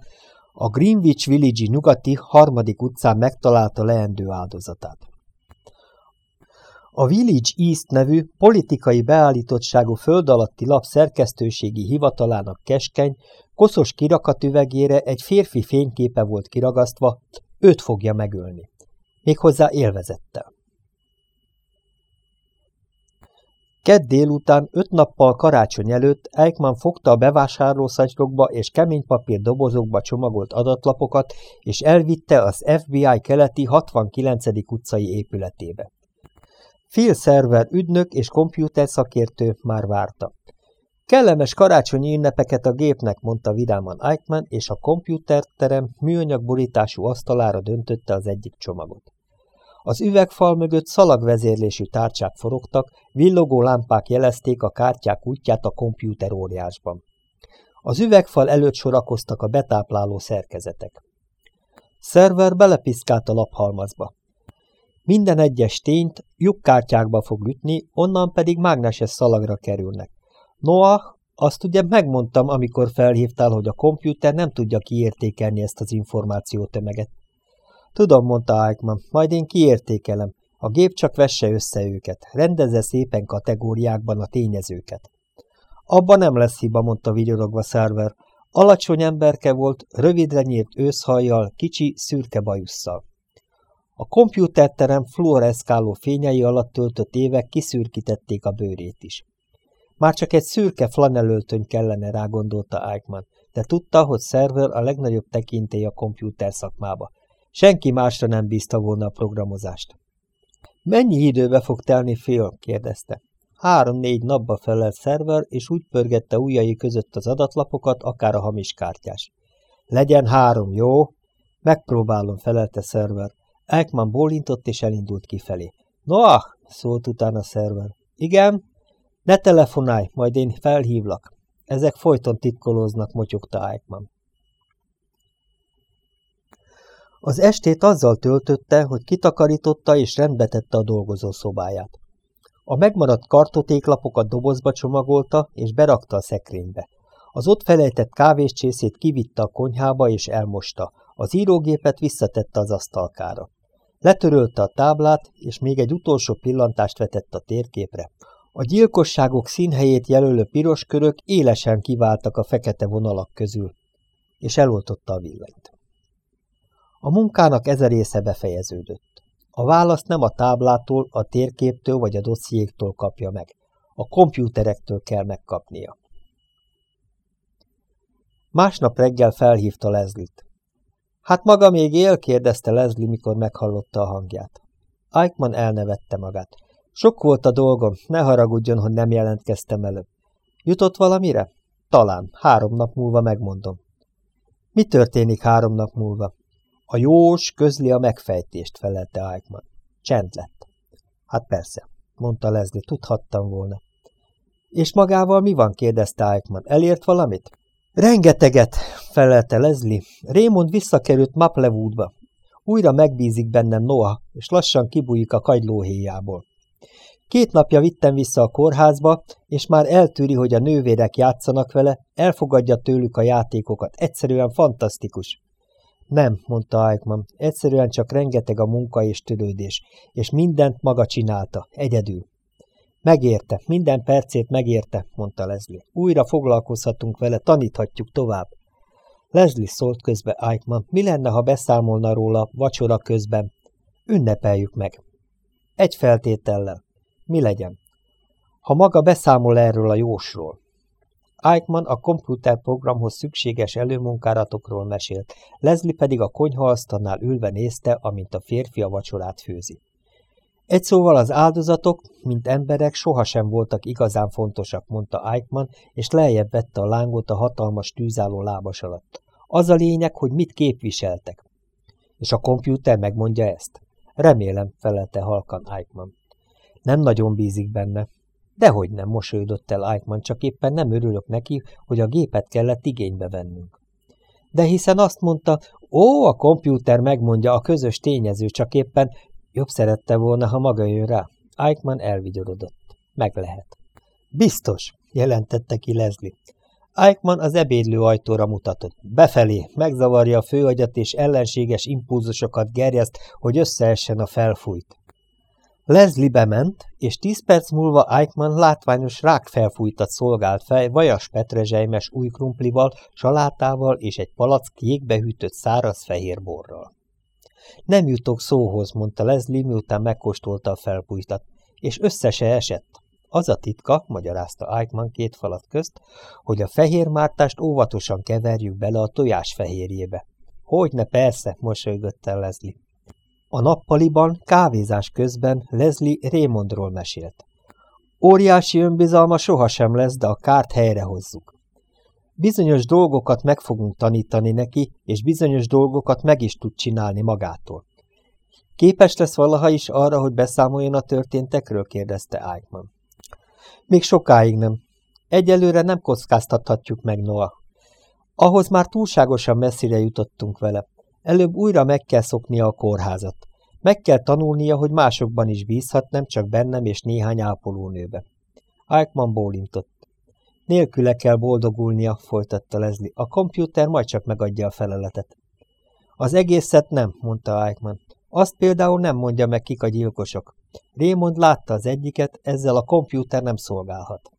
a Greenwich Village nyugati harmadik utcán megtalálta leendő áldozatát. A Village East nevű politikai beállítottságú föld alatti lap szerkesztőségi hivatalának keskeny, koszos kirakatüvegére egy férfi fényképe volt kiragasztva, őt fogja megölni. Méghozzá élvezettel. Kedd délután, öt nappal karácsony előtt Eichmann fogta a bevásárlószatyrokba és kemény papír dobozokba csomagolt adatlapokat, és elvitte az FBI keleti 69. utcai épületébe. Phil Server ügynök és szakértő már várta. Kellemes karácsonyi ünnepeket a gépnek, mondta vidáman Eichmann, és a kompjúterterem műanyag borítású asztalára döntötte az egyik csomagot. Az üvegfal mögött szalagvezérlésű tárcsák forogtak, villogó lámpák jelezték a kártyák útját a kompjúter. Az üvegfal előtt sorakoztak a betápláló szerkezetek. Szerver belepiszkált a laphalmazba. Minden egyes tényt lyukkártyákba fog ütni, onnan pedig mágneses szalagra kerülnek. Noah, azt ugye megmondtam, amikor felhívtál, hogy a kompjúter nem tudja kiértékelni ezt az információtömeget. Tudom, mondta Eichmann, majd én kiértékelem. A gép csak vesse össze őket, rendezze szépen kategóriákban a tényezőket. Abba nem lesz hiba, mondta vigyorogva szerver. Alacsony emberke volt, rövidre nyírt őszhajjal, kicsi, szürke bajusszal. A kompjúterterem fluoreszkáló fényei alatt töltött évek kiszürkítették a bőrét is. Már csak egy szürke flanelöltöny kellene rá, gondolta Eichmann, de tudta, hogy szerver a legnagyobb tekintély a kompjúter szakmába. Senki másra nem bízta volna a programozást. Mennyi időbe fog telni fél? kérdezte. Három-négy napba felelt szerver, és úgy pörgette ujjai között az adatlapokat, akár a hamis kártyás. Legyen három, jó? Megpróbálom, felelte szerver. Ekman bólintott, és elindult kifelé. Noah, szólt utána szerver. Igen? Ne telefonálj, majd én felhívlak. Ezek folyton titkolóznak, motyogta Eichmann. Az estét azzal töltötte, hogy kitakarította és rendbetette a dolgozószobáját. A megmaradt kartotéklapokat dobozba csomagolta és berakta a szekrénybe. Az ott felejtett kávéscsészét kivitte a konyhába és elmosta, az írógépet visszatette az asztalkára. Letörölte a táblát, és még egy utolsó pillantást vetett a térképre. A gyilkosságok színhelyét jelölő piros körök élesen kiváltak a fekete vonalak közül, és eloltotta a villanyt. A munkának ezer része befejeződött. A választ nem a táblától, a térképtől vagy a dossziéktól kapja meg. A kompjúterektől kell megkapnia. Másnap reggel felhívta Leslie-t. Hát maga még él? kérdezte Leslie, mikor meghallotta a hangját. Eichmann elnevette magát. Sok volt a dolgom, ne haragudjon, hogy nem jelentkeztem előbb. Jutott valamire? Talán. Három nap múlva megmondom. Mi történik három nap múlva? A jós közli a megfejtést, felelte Eichmann. Csend lett. Hát persze, mondta Leslie, tudhattam volna. És magával mi van? kérdezte Eichmann. Elért valamit? Rengeteget, felelte Leslie. Raymond visszakerült Maplewoodba. Újra megbízik bennem Noah, és lassan kibújik a kagylóhéjából. Két napja vittem vissza a kórházba, és már eltűri, hogy a nővérek játszanak vele, elfogadja tőlük a játékokat. Egyszerűen fantasztikus. Nem, mondta Eichmann, egyszerűen csak rengeteg a munka és törődés, és mindent maga csinálta, egyedül. Megérte, minden percét megérte, mondta Leslie. Újra foglalkozhatunk vele, taníthatjuk tovább. Leslie szólt közbe Eichmann, mi lenne, ha beszámolna róla vacsora közben? Ünnepeljük meg. Egy feltétellel. Mi legyen? Ha maga beszámol erről a jósról. Eichmann a komputerprogramhoz szükséges előmunkáratokról mesélt, Leslie pedig a konyhaasztalnál ülve nézte, amint a férfi a vacsorát főzi. Egy szóval az áldozatok, mint emberek, sohasem voltak igazán fontosak, mondta Eichmann, és lejjebb vette a lángot a hatalmas tűzálló lábas alatt. Az a lényeg, hogy mit képviseltek. És a kompjúter megmondja ezt? Remélem, felelte halkan Eichmann. Nem nagyon bízik benne. Dehogy nem, mosolydott el Eichmann, csak éppen nem örülök neki, hogy a gépet kellett igénybe vennünk. De hiszen azt mondta, ó, a kompjúter megmondja, a közös tényező, csak éppen Jobb szerette volna, ha maga jön rá. Eichmann elvigyorodott. Meg lehet. Biztos, jelentette ki Leslie. Eichmann az ebédlő ajtóra mutatott. Befelé, megzavarja a főagyat és ellenséges impulzusokat gerjeszt, hogy összeessen a felfújt. Leslie bement, és tíz perc múlva Eichmann látványos rákfelfújtat szolgált fel vajas petrezselymes új krumplival, salátával és egy palack jégbehűtött száraz fehér borral. Nem jutok szóhoz, mondta Leslie, miután megkóstolta a felpújtat, és össze se esett. Az a titka, magyarázta Eichmann két falat közt, hogy a fehér mártást óvatosan keverjük bele a tojás fehérjébe. Hogyne, persze, mosolygott el Leslie. A nappaliban, kávézás közben Leslie Raymondról mesélt. Óriási önbizalma sohasem lesz, de a kárt helyrehozzuk. Bizonyos dolgokat meg fogunk tanítani neki, és bizonyos dolgokat meg is tud csinálni magától. Képes lesz valaha is arra, hogy beszámoljon a történtekről? kérdezte Eichmann. Még sokáig nem. Egyelőre nem kockáztathatjuk meg Noah. Ahhoz már túlságosan messzire jutottunk vele. Előbb újra meg kell szoknia a kórházat. Meg kell tanulnia, hogy másokban is bízhat, nem csak bennem és néhány ápolónőbe. Eichmann bólintott. Nélküle kell boldogulnia, folytatta Leslie. A kompjúter majd csak megadja a feleletet. Az egészet nem, mondta Eichmann. Azt például nem mondja meg, kik a gyilkosok. Raymond látta az egyiket, ezzel a kompjúter nem szolgálhat.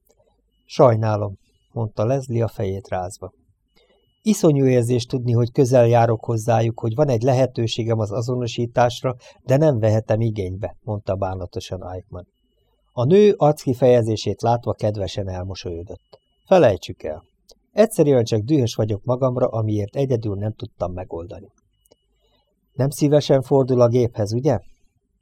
Sajnálom, mondta Leslie a fejét rázva. Iszonyú érzés tudni, hogy közel járok hozzájuk, hogy van egy lehetőségem az azonosításra, de nem vehetem igénybe, mondta bánatosan Eichmann. A nő arckifejezését látva kedvesen elmosolyodott. Felejtsük el. Egyszerűen csak dühös vagyok magamra, amiért egyedül nem tudtam megoldani. Nem szívesen fordul a géphez, ugye?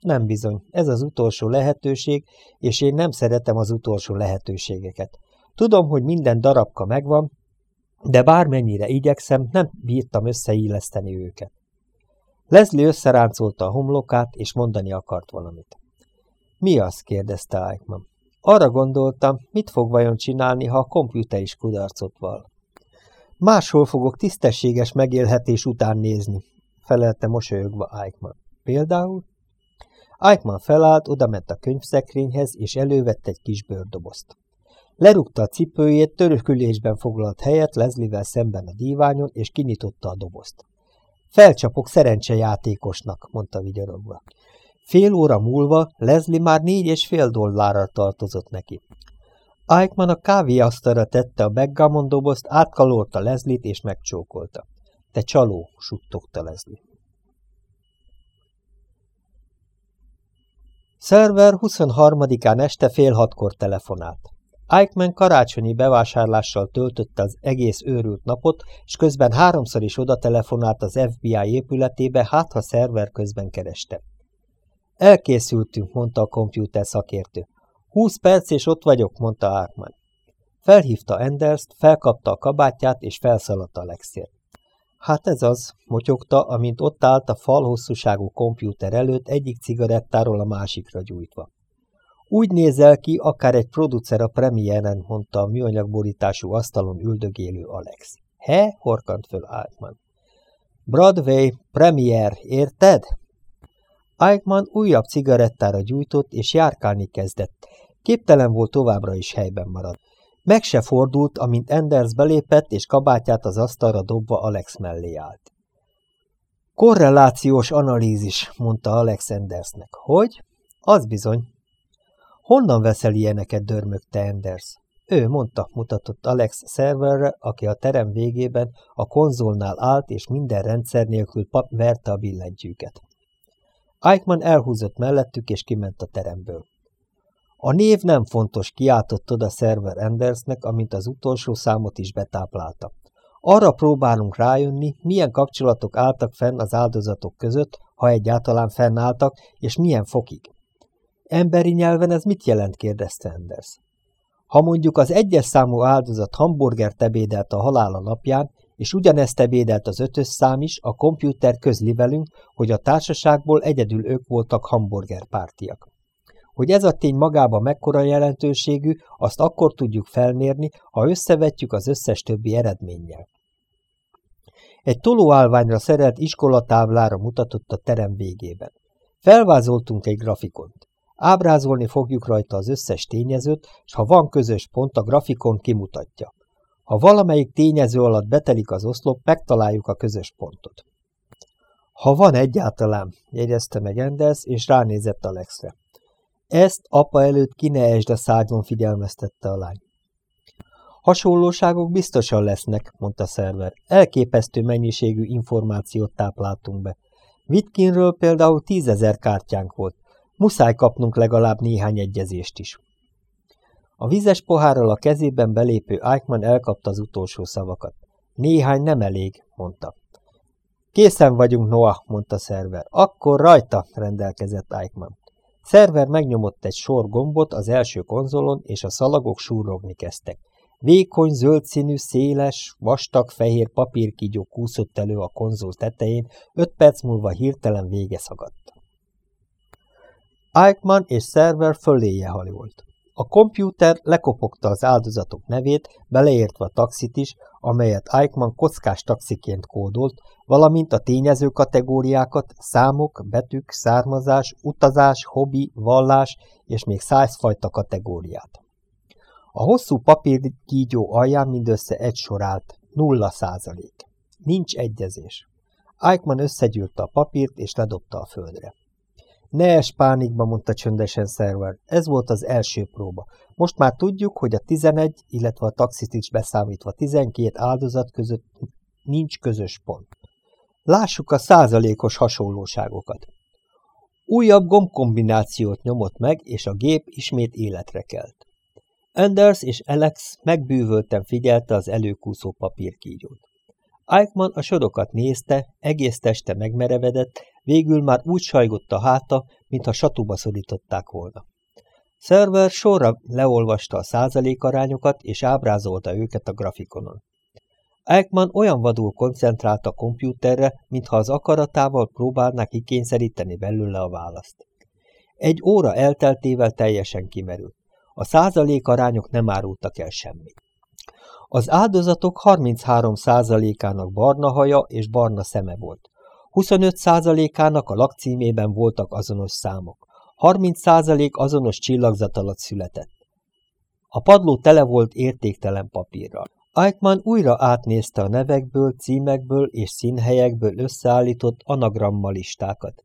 Nem bizony, ez az utolsó lehetőség, és én nem szeretem az utolsó lehetőségeket. Tudom, hogy minden darabka megvan, de bármennyire igyekszem, nem bírtam összeilleszteni őket. Leslie összeráncolta a homlokát, és mondani akart valamit. Mi az? kérdezte Eichmann. Arra gondoltam, mit fog vajon csinálni, ha a kompjúter is kudarcot val. Máshol fogok tisztességes megélhetés után nézni, felelte mosolyogva Eichmann. Például? Eichmann felállt, odament a könyvszekrényhez, és elővett egy kis bőrdobozt. Lerúgta a cipőjét, törökülésben foglalt helyet Leslie-vel szemben a díványon, és kinyitotta a dobozt. Felcsapok szerencsejátékosnak, mondta vigyorogva. Fél óra múlva Leslie már négy és fél dollárra tartozott neki. Eichmann a kávéasztalra tette a backgammon dobozt, átkalorta Leslie-t és megcsókolta. Te csaló, suttogta Leslie. Szerver 23-án este fél hatkor telefonált. Eichmann karácsonyi bevásárlással töltötte az egész őrült napot, és közben háromszor is oda telefonált az FBI épületébe, hát ha szerver közben kereste. Elkészültünk, mondta a kompjúter szakértő. Húsz perc, és ott vagyok, mondta Eichmann. Felhívta Enderst, felkapta a kabátját, és felszaladt Alexért. Hát ez az, motyogta, amint ott állt a fal hosszúságú kompjúter előtt egyik cigarettáról a másikra gyújtva. Úgy nézel ki, akár egy producer a premiéren, mondta a műanyagborítású asztalon üldögélő Alex. He? horkant föl Eichmann. Broadway, premier, érted? Eichmann újabb cigarettára gyújtott, és járkálni kezdett. Képtelen volt továbbra is helyben marad. Meg se fordult, amint Enders belépett, és kabátját az asztalra dobva Alex mellé állt. Korrelációs analízis, mondta Alex Endersnek. Hogy? Az bizony. Honnan veszel ilyeneket, dörmögte Enders. Ő mondta, mutatott Alex szerverre, aki a terem végében a konzolnál állt, és minden rendszer nélkül pap verte a billentyűket. Eichmann elhúzott mellettük, és kiment a teremből. A név nem fontos, kiáltott oda szerver Endersnek, amint az utolsó számot is betáplálta. Arra próbálunk rájönni, milyen kapcsolatok álltak fenn az áldozatok között, ha egyáltalán fennálltak, és milyen fokig. Emberi nyelven ez mit jelent? kérdezte Enders. Ha mondjuk az egyes számú áldozat hamburgert ebédelt a halála napján, és ugyanezt ebédelt az ötös szám is, a kompjúter közli velünk, hogy a társaságból egyedül ők voltak hamburgerpártiak. Hogy ez a tény magába mekkora jelentőségű, azt akkor tudjuk felmérni, ha összevetjük az összes többi eredménnyel. Egy tolóállványra szerelt iskolatáblára mutatott a terem végében. Felvázoltunk egy grafikont. Ábrázolni fogjuk rajta az összes tényezőt, és ha van közös pont, a grafikon kimutatja. Ha valamelyik tényező alatt betelik az oszlop, megtaláljuk a közös pontot. Ha van egyáltalán, jegyezte meg Enders, és ránézett Alexre. Ezt apa előtt ki ne esd a szádon, figyelmeztette a lány. Hasonlóságok biztosan lesznek, mondta szerver. Elképesztő mennyiségű információt tápláltunk be. Vitkinről például tízezer kártyánk volt. Muszáj kapnunk legalább néhány egyezést is. A vizes pohárral a kezében belépő Eichmann elkapta az utolsó szavakat. Néhány nem elég, mondta. Készen vagyunk, Noah, mondta szerver. Akkor rajta, rendelkezett Eichmann. Szerver megnyomott egy sor gombot az első konzolon, és a szalagok súrogni kezdtek. Vékony, zöldszínű, széles, vastag, fehér papírkígyó kúszott elő a konzol tetején, öt perc múlva hirtelen vége szagadt. Eichmann és szerver föléje hajolt. A kompjúter lekopogta az áldozatok nevét, beleértve a taxit is, amelyet Eichmann kockás taxiként kódolt, valamint a tényező kategóriákat, számok, betűk, származás, utazás, hobbi, vallás és még százfajta kategóriát. A hosszú papírkígyó alján mindössze egy sor állt, nulla százalék. Nincs egyezés. Eichmann összegyűrte a papírt és ledobta a földre. Ne es pánikba, mondta csöndesen szerver. Ez volt az első próba. Most már tudjuk, hogy a 11, illetve a taxit is beszámítva 12 áldozat között nincs közös pont. Lássuk a százalékos hasonlóságokat. Újabb gombkombinációt nyomott meg, és a gép ismét életre kelt. Anders és Alex megbűvölten figyelte az előkúszó papírkígyót. Eichmann a sorokat nézte, egész teste megmerevedett, végül már úgy sajgott a háta, mintha satuba szorították volna. Szerver sorra leolvasta a százalékarányokat, és ábrázolta őket a grafikonon. Eichmann olyan vadul koncentrált a kompjúterre, mintha az akaratával próbálná kikényszeríteni belőle a választ. Egy óra elteltével teljesen kimerült. A százalék arányok nem árultak el semmit. Az áldozatok 33 százalékának barna haja és barna szeme volt. 25 százalékának a lakcímében voltak azonos számok. 30 százalék azonos csillagzat alatt született. A padló tele volt értéktelen papírral. Eichmann újra átnézte a nevekből, címekből és színhelyekből összeállított anagrammalistákat.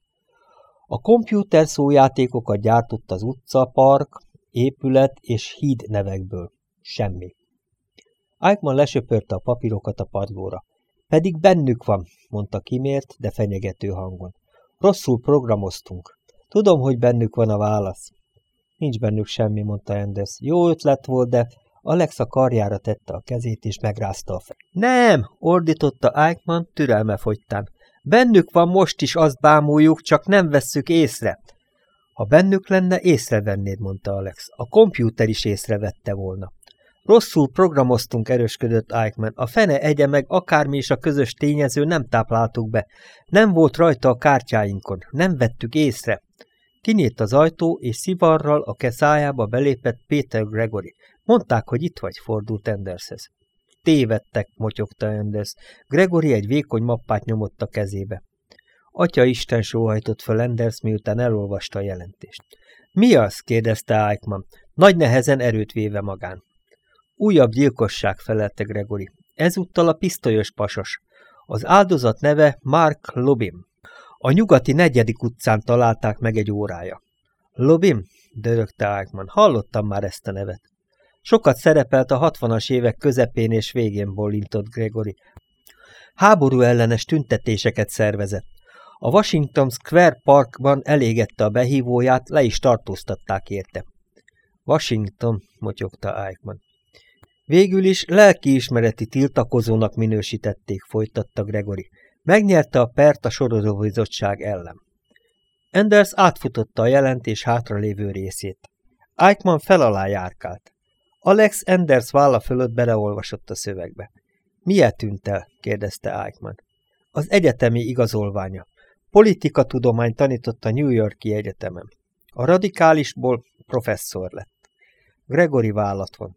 A kompjúter szójátékokat gyártott az utca, park, épület és híd nevekből. Semmi. Eichmann lesöpörte a papírokat a padlóra. Pedig bennük van, mondta kimért, de fenyegető hangon. Rosszul programoztunk. Tudom, hogy bennük van a válasz. Nincs bennük semmi, mondta Anders. Jó ötlet volt, de Alexa karjára tette a kezét és megrázta a fejét. Nem, ordította Eichmann türelme fogytán. Bennük van most is, azt bámuljuk, csak nem vesszük észre. Ha bennük lenne, észrevennéd, mondta Alex. A kompjúter is észrevette volna. Rosszul programoztunk, erősködött Eichmann. A fene egye meg akármi is a közös tényező nem tápláltuk be. Nem volt rajta a kártyáinkon. Nem vettük észre. Kinyílt az ajtó, és szivarral a keszájába belépett Péter Gregory. Mondták, hogy itt vagy, fordult Andershez. Tévedtek, motyogta Anders. Gregory egy vékony mappát nyomott a kezébe. Atya Isten sóhajtott fel Anders, miután elolvasta a jelentést. Mi az? kérdezte Eichmann, nagy nehezen erőt véve magán. Újabb gyilkosság felelte Gregory. Ezúttal a pisztolyos pasas. Az áldozat neve Mark Lobim. A nyugati negyedik utcán találták meg egy órája. Lobim? dörögte Eichmann. Hallottam már ezt a nevet. Sokat szerepelt a hatvanas évek közepén és végén bolintott Gregory. Háború ellenes tüntetéseket szervezett. A Washington Square Parkban elégette a behívóját, le is tartóztatták érte. Washington, motyogta Eichmann. Végül is lelkiismereti tiltakozónak minősítették, folytatta Gregory. Megnyerte a pert a sorozóbizottság ellen. Enders átfutotta a jelentés hátralévő részét. Eichmann fel alá járkált. Alex Enders válla fölött beleolvasott a szövegbe. Miért tűnt el? kérdezte Eichmann. Az egyetemi igazolványa. Politika tudomány tanított a New Yorki Egyetemen. A radikálisból professzor lett. Gregory vállat von.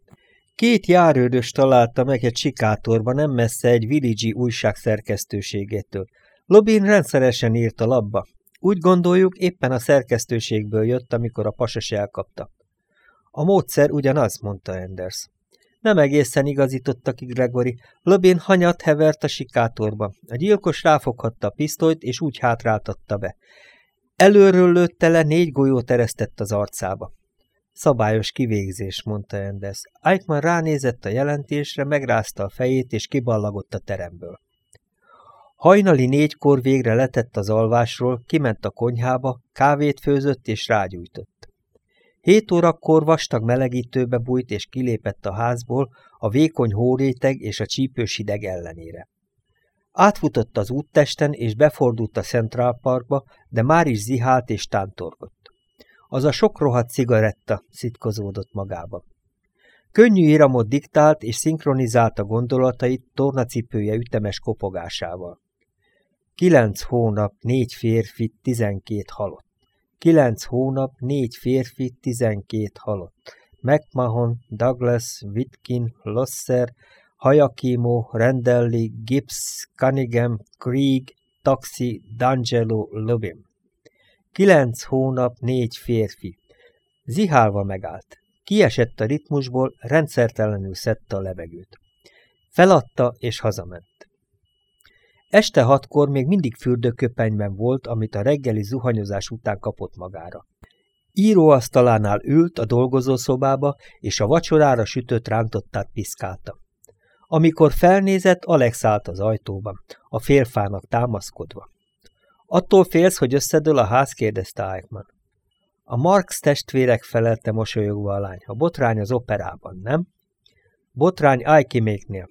Két járőrös találta meg egy sikátorban nem messze egy Village újság szerkesztőségétől. Lobin rendszeresen írt a labba. Úgy gondoljuk, éppen a szerkesztőségből jött, amikor a pasas elkapta. A módszer ugyanaz, mondta Enders. Nem egészen igazította ki Gregory. Lobin hanyat hevert a sikátorba. A gyilkos ráfoghatta a pisztolyt, és úgy hátráltatta be. Előről lőtte le, négy golyót eresztett az arcába. Szabályos kivégzés, mondta Enders. Eichmann ránézett a jelentésre, megrázta a fejét, és kiballagott a teremből. Hajnali négykor végre letett az alvásról, kiment a konyhába, kávét főzött és rágyújtott. Hét órakor vastag melegítőbe bújt és kilépett a házból a vékony hóréteg és a csípős hideg ellenére. Átfutott az úttesten és befordult a Central Parkba, de már is zihált és tántorgott. Az a sok rohadt cigaretta szitkozódott magába. Könnyű iramot diktált és szinkronizálta gondolatait tornacipője ütemes kopogásával. Kilenc hónap, négy férfi, tizenkét halott. Kilenc hónap, négy férfi, tizenkét halott. McMahon, Douglas, Witkin, Losser, Hayakimo, Rendelli, Gibbs, Cunningham, Krieg, Taxi, D'Angelo, Lubin. Kilenc hónap, négy férfi. Zihálva megállt. Kiesett a ritmusból, rendszertelenül szedte a levegőt. Feladta és hazament. Este hatkor még mindig fürdőköpenyben volt, amit a reggeli zuhanyozás után kapott magára. Íróasztalánál ült a dolgozószobába, és a vacsorára sütött rántottát piszkálta. Amikor felnézett, Alex állt az ajtóban, a félfának támaszkodva. Attól félsz, hogy összedől a ház? kérdezte Eichmann. A Marx testvérek felelte mosolyogva a lány. A botrány az operában, nem? Botrány Aikiméknél.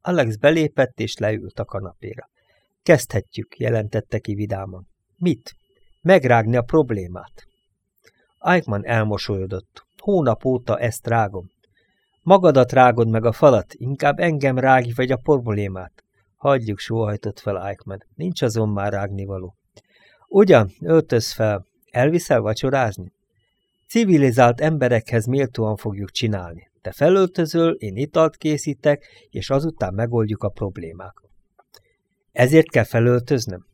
Alex belépett és leült a kanapéra. Kezdhetjük, jelentette ki vidáman. Mit? Megrágni a problémát. Eichmann elmosolyodott. Hónap óta ezt rágom. Magadat rágod meg a falat, inkább engem rágj vagy a problémát. Hagyjuk, sóhajtott fel Eichmann. Nincs azon már rágnivaló. Ugyan, öltöz fel. Elviszel vacsorázni? Civilizált emberekhez méltóan fogjuk csinálni. Te felöltözöl, én italt készítek, és azután megoldjuk a problémákat. Ezért kell felöltöznöm?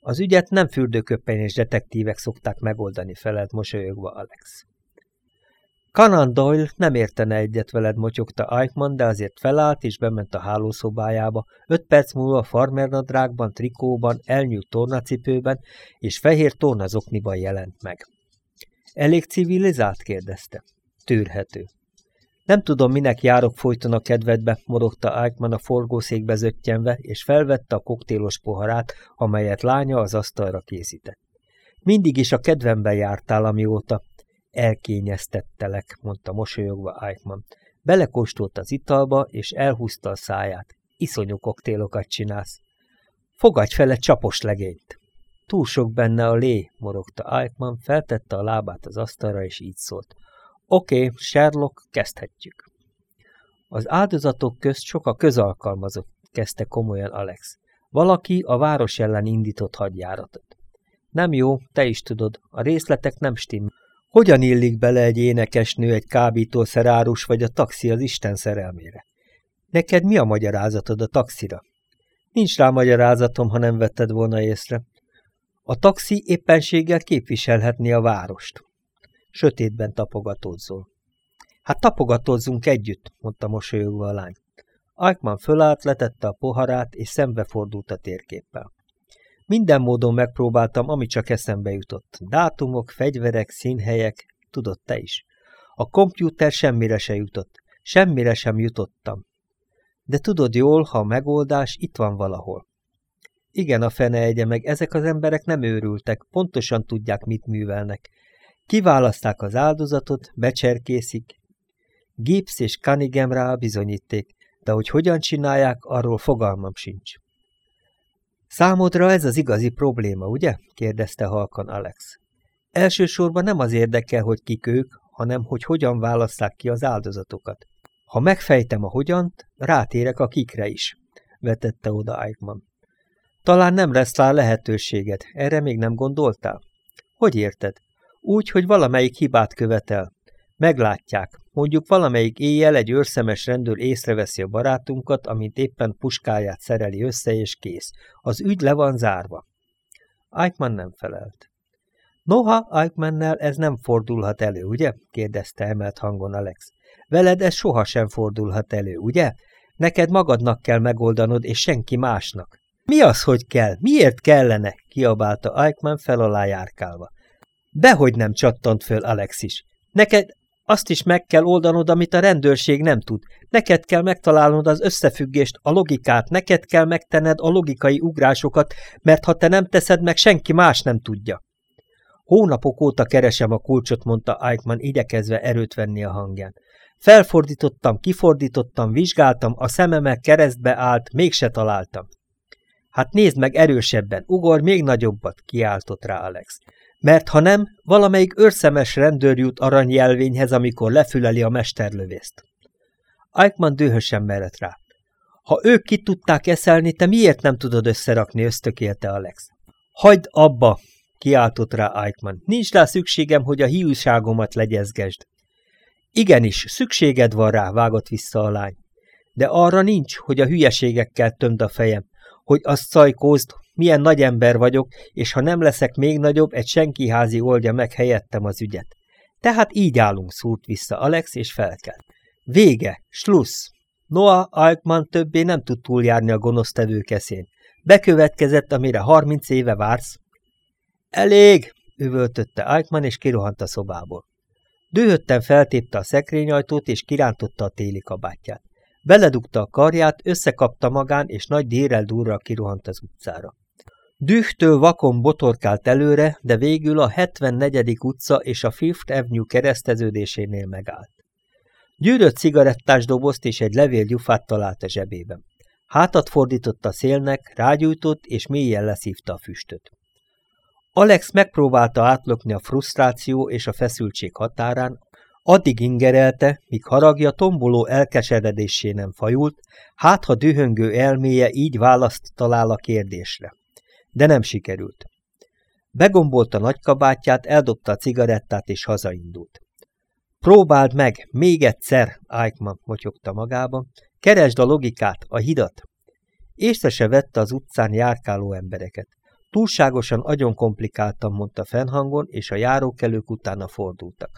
Az ügyet nem fürdőköppenyes detektívek szokták megoldani, felelt mosolyogva Alex. Conan Doyle nem értene egyet veled, motyogta Eichmann, de azért felállt és bement a hálószobájába, öt perc múlva farmernadrágban, trikóban, elnyújt tornacipőben és fehér tornazokniban jelent meg. Elég civilizált? kérdezte. Tűrhető. Nem tudom, minek járok folyton a kedvedbe, morogta Eichmann a forgószékbe zöttyenve, és felvette a koktélos poharát, amelyet lánya az asztalra készített. Mindig is a kedvemben jártál, amióta. Elkényeztettelek, mondta mosolyogva Eichmann. Belekóstolt az italba, és elhúzta a száját. Iszonyú koktélokat csinálsz. Fogadj fel egy csapos legényt. Túl sok benne a lé, morogta Eichmann, feltette a lábát az asztalra, és így szólt. Oké, okay, Sherlock, kezdhetjük. Az áldozatok közt sok a közalkalmazott, kezdte komolyan Alex. Valaki a város ellen indított hadjáratot. Nem jó, te is tudod, a részletek nem stimmel. Hogyan illik bele egy énekesnő, egy kábítószerárus vagy a taxi az Isten szerelmére? Neked mi a magyarázatod a taxira? Nincs rá magyarázatom, ha nem vetted volna észre. A taxi éppenséggel képviselhetni a várost. Sötétben tapogatódzol. Hát tapogatózzunk együtt, mondta mosolyogva a lány. Aikman fölállt, letette a poharát, és szembefordult a térképpel. Minden módon megpróbáltam, ami csak eszembe jutott. Dátumok, fegyverek, színhelyek, tudod te is. A kompjúter semmire se jutott. Semmire sem jutottam. De tudod jól, ha a megoldás itt van valahol. Igen, a fene egye meg, ezek az emberek nem őrültek, pontosan tudják, mit művelnek. Kiválaszták az áldozatot, becserkészik. Gibbs és Cunningham rá bizonyíték, de hogy hogyan csinálják, arról fogalmam sincs. Számodra ez az igazi probléma, ugye? kérdezte halkan Alex. Elsősorban nem az érdekel, hogy kik ők, hanem hogy hogyan válasszák ki az áldozatokat. Ha megfejtem a hogyant, rátérek a kikre is, vetette oda Eichmann. Talán nem lesz rá lehetőséged, erre még nem gondoltál? Hogy érted? Úgy, hogy valamelyik hibát követel. Meglátják, mondjuk valamelyik éjjel egy őrszemes rendőr észreveszi a barátunkat, amint éppen puskáját szereli össze, és kész. Az ügy le van zárva. Eichmann nem felelt. Noha, Eichmannnel ez nem fordulhat elő, ugye? kérdezte emelt hangon Alex. Veled ez sohasem fordulhat elő, ugye? Neked magadnak kell megoldanod, és senki másnak. Mi az, hogy kell? Miért kellene? kiabálta Eichmann fel alá járkálva. Dehogy nem csattant föl Alexis. Neked azt is meg kell oldanod, amit a rendőrség nem tud. Neked kell megtalálnod az összefüggést, a logikát, neked kell megtenned a logikai ugrásokat, mert ha te nem teszed meg, senki más nem tudja. Hónapok óta keresem a kulcsot, mondta Eichmann igyekezve erőt venni a hangján. Felfordítottam, kifordítottam, vizsgáltam, a szememmel keresztbe állt, mégse találtam. Hát nézd meg erősebben, ugor még nagyobbat, kiáltott rá Alex. Mert ha nem, valamelyik őrszemes rendőr jut aranyjelvényhez, amikor lefüleli a mesterlövészt. Eichmann dühösen merett rá. Ha ők ki tudták eszelni, te miért nem tudod összerakni, ösztökélte Alex. Hagyd abba, kiáltott rá Eichmann. Nincs rá szükségem, hogy a hiúságomat legyezgesd. Igenis, szükséged van rá, vágott vissza a lány. De arra nincs, hogy a hülyeségekkel tömd a fejem, hogy azt szajkózd, milyen nagy ember vagyok, és ha nem leszek még nagyobb, egy senkiházi oldja meg helyettem az ügyet. Tehát így állunk, szúrt vissza Alex, és felkelt. Vége, slussz. Noah Altman többé nem tud túljárni a gonosztevő keszén. Bekövetkezett, amire harminc éve vársz. Elég, üvöltötte Eichmann, és kirohant a szobából. Dühötten feltépte a szekrényajtót, és kirántotta a téli kabátját. Beledugta a karját, összekapta magán, és nagy dérel durra kirohant az utcára. Dühtől vakon botorkált előre, de végül a 74. utca és a Fifth Avenue kereszteződésénél megállt. Gyűrött cigarettás dobozt és egy levél gyufát talált a zsebében. Hátat fordított a szélnek, rágyújtott és mélyen leszívta a füstöt. Alex megpróbálta átlökni a frusztráció és a feszültség határán, addig ingerelte, míg haragja tomboló elkeseredésé nem fajult, hát ha dühöngő elméje így választ talál a kérdésre de nem sikerült. Begombolta nagykabátját, eldobta a cigarettát és hazaindult. Próbáld meg, még egyszer, Eichmann motyogta magában. Keresd a logikát, a hidat. Észre se vette az utcán járkáló embereket. Túlságosan agyon komplikáltan, mondta fennhangon, és a járókelők utána fordultak.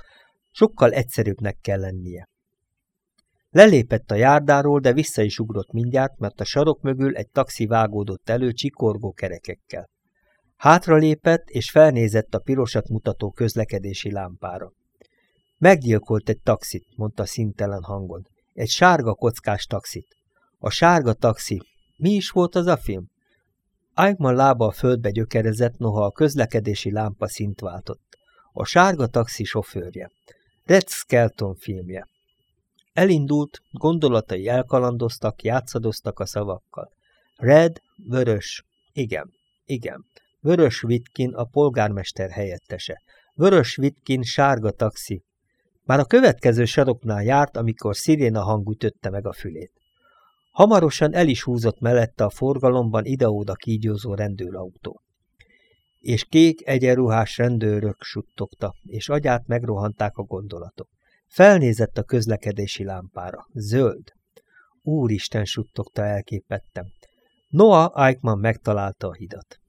Sokkal egyszerűbbnek kell lennie. Lelépett a járdáról, de vissza is ugrott mindjárt, mert a sarok mögül egy taxi vágódott elő csikorgó kerekekkel. Hátra lépett, és felnézett a pirosat mutató közlekedési lámpára. Meggyilkolt egy taxit, mondta szintelen hangon. Egy sárga kockás taxit. A sárga taxi. Mi is volt az a film? Eichmann lába a földbe gyökerezett, noha a közlekedési lámpa szint váltott. A sárga taxi sofőrje. Red Skelton filmje. Elindult, gondolatai elkalandoztak, játszadoztak a szavakkal. Red, vörös, igen, igen. Vörös Vitkin a polgármester helyettese. Vörös Vitkin sárga taxi. Már a következő saroknál járt, amikor sziréna hang ütötte meg a fülét. Hamarosan el is húzott mellette a forgalomban ide-oda kígyózó rendőrautó. És kék egyenruhás rendőrök suttogta, és agyát megrohanták a gondolatok. Felnézett a közlekedési lámpára. Zöld. Úristen, suttogta elképettem. Noah Eichmann megtalálta a hidat.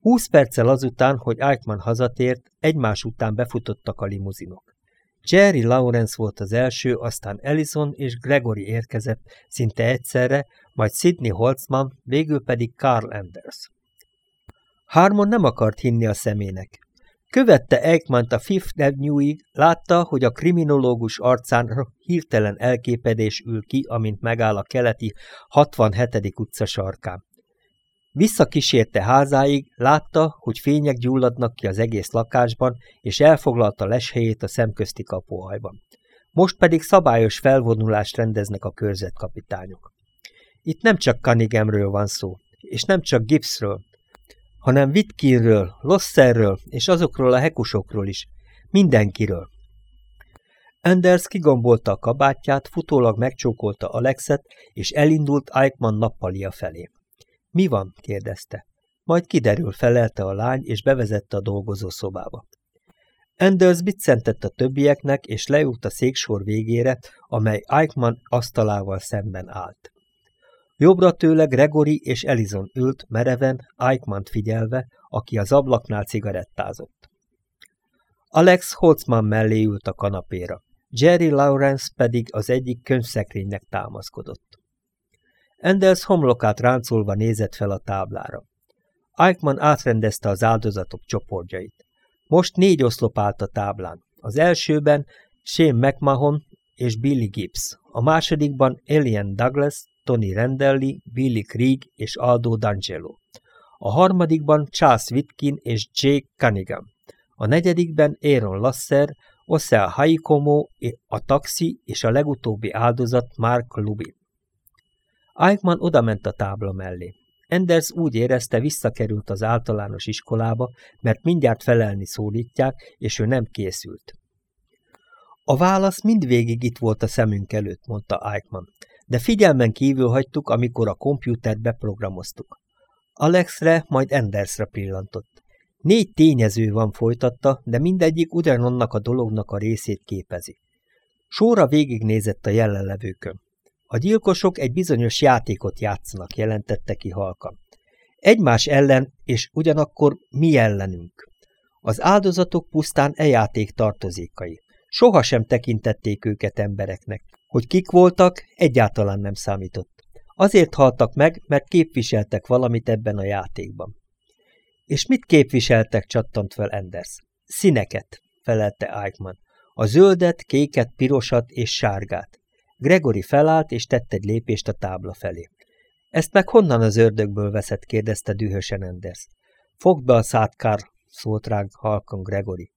Húsz perccel azután, hogy Eichmann hazatért, egymás után befutottak a limuzinok. Jerry Lawrence volt az első, aztán Ellison és Gregory érkezett szinte egyszerre, majd Sidney Holtzman, végül pedig Carl Anders. Harmon nem akart hinni a szemének. Követte eichmann a Fifth Avenue-ig, látta, hogy a kriminológus arcán hirtelen elképedés ül ki, amint megáll a keleti 67. utca sarkán. Visszakísérte házáig, látta, hogy fények gyulladnak ki az egész lakásban, és elfoglalta leshelyét a szemközti kapuhajban. Most pedig szabályos felvonulást rendeznek a körzetkapitányok. Itt nem csak Cunninghamről van szó, és nem csak Gibbsről, hanem Witkinről, Losserről és azokról a hekusokról is. Mindenkiről. Anders kigombolta a kabátját, futólag megcsókolta Alexet, és elindult Eichmann nappalia felé. Mi van? kérdezte. Majd kiderül, felelte a lány, és bevezette a dolgozó szobába. Anders biccentett a többieknek, és leült a széksor végére, amely Eichmann asztalával szemben állt. Jobbra tőle Gregory és Elizon ült, mereven, Eichmann figyelve, aki az ablaknál cigarettázott. Alex Holtzman mellé ült a kanapéra, Jerry Lawrence pedig az egyik könyvszekrénynek támaszkodott. Endels homlokát ráncolva nézett fel a táblára. Eichmann átrendezte az áldozatok csoportjait. Most négy oszlop állt a táblán. Az elsőben Shane McMahon és Billy Gibbs, a másodikban Alien Douglas, Tony Rendelli, Billy Krieg és Aldo D'Angelo. A harmadikban Charles Witkin és Jake Cunningham. A negyedikben Aaron Lasser, Osel Haikomo, a taxi és a legutóbbi áldozat Mark Lubin. Eichmann odament a tábla mellé. Enders úgy érezte, visszakerült az általános iskolába, mert mindjárt felelni szólítják, és ő nem készült. A válasz mindvégig itt volt a szemünk előtt, mondta Eichmann de figyelmen kívül hagytuk, amikor a kompjútert beprogramoztuk. Alexre, majd Endersre pillantott. Négy tényező van folytatta, de mindegyik ugyanannak a dolognak a részét képezi. Sóra végignézett a jelenlevőkön. A gyilkosok egy bizonyos játékot játszanak, jelentette ki halkan. Egymás ellen, és ugyanakkor mi ellenünk. Az áldozatok pusztán e játék tartozékai. Soha sem tekintették őket embereknek. Hogy kik voltak, egyáltalán nem számított. Azért haltak meg, mert képviseltek valamit ebben a játékban. És mit képviseltek, csattant fel Enders. Színeket, felelte Eichmann. A zöldet, kéket, pirosat és sárgát. Gregory felállt és tett egy lépést a tábla felé. Ezt meg honnan az ördögből veszett, kérdezte dühösen Enders. Fogd be a szád, Karl, szólt ránk halkan Gregory.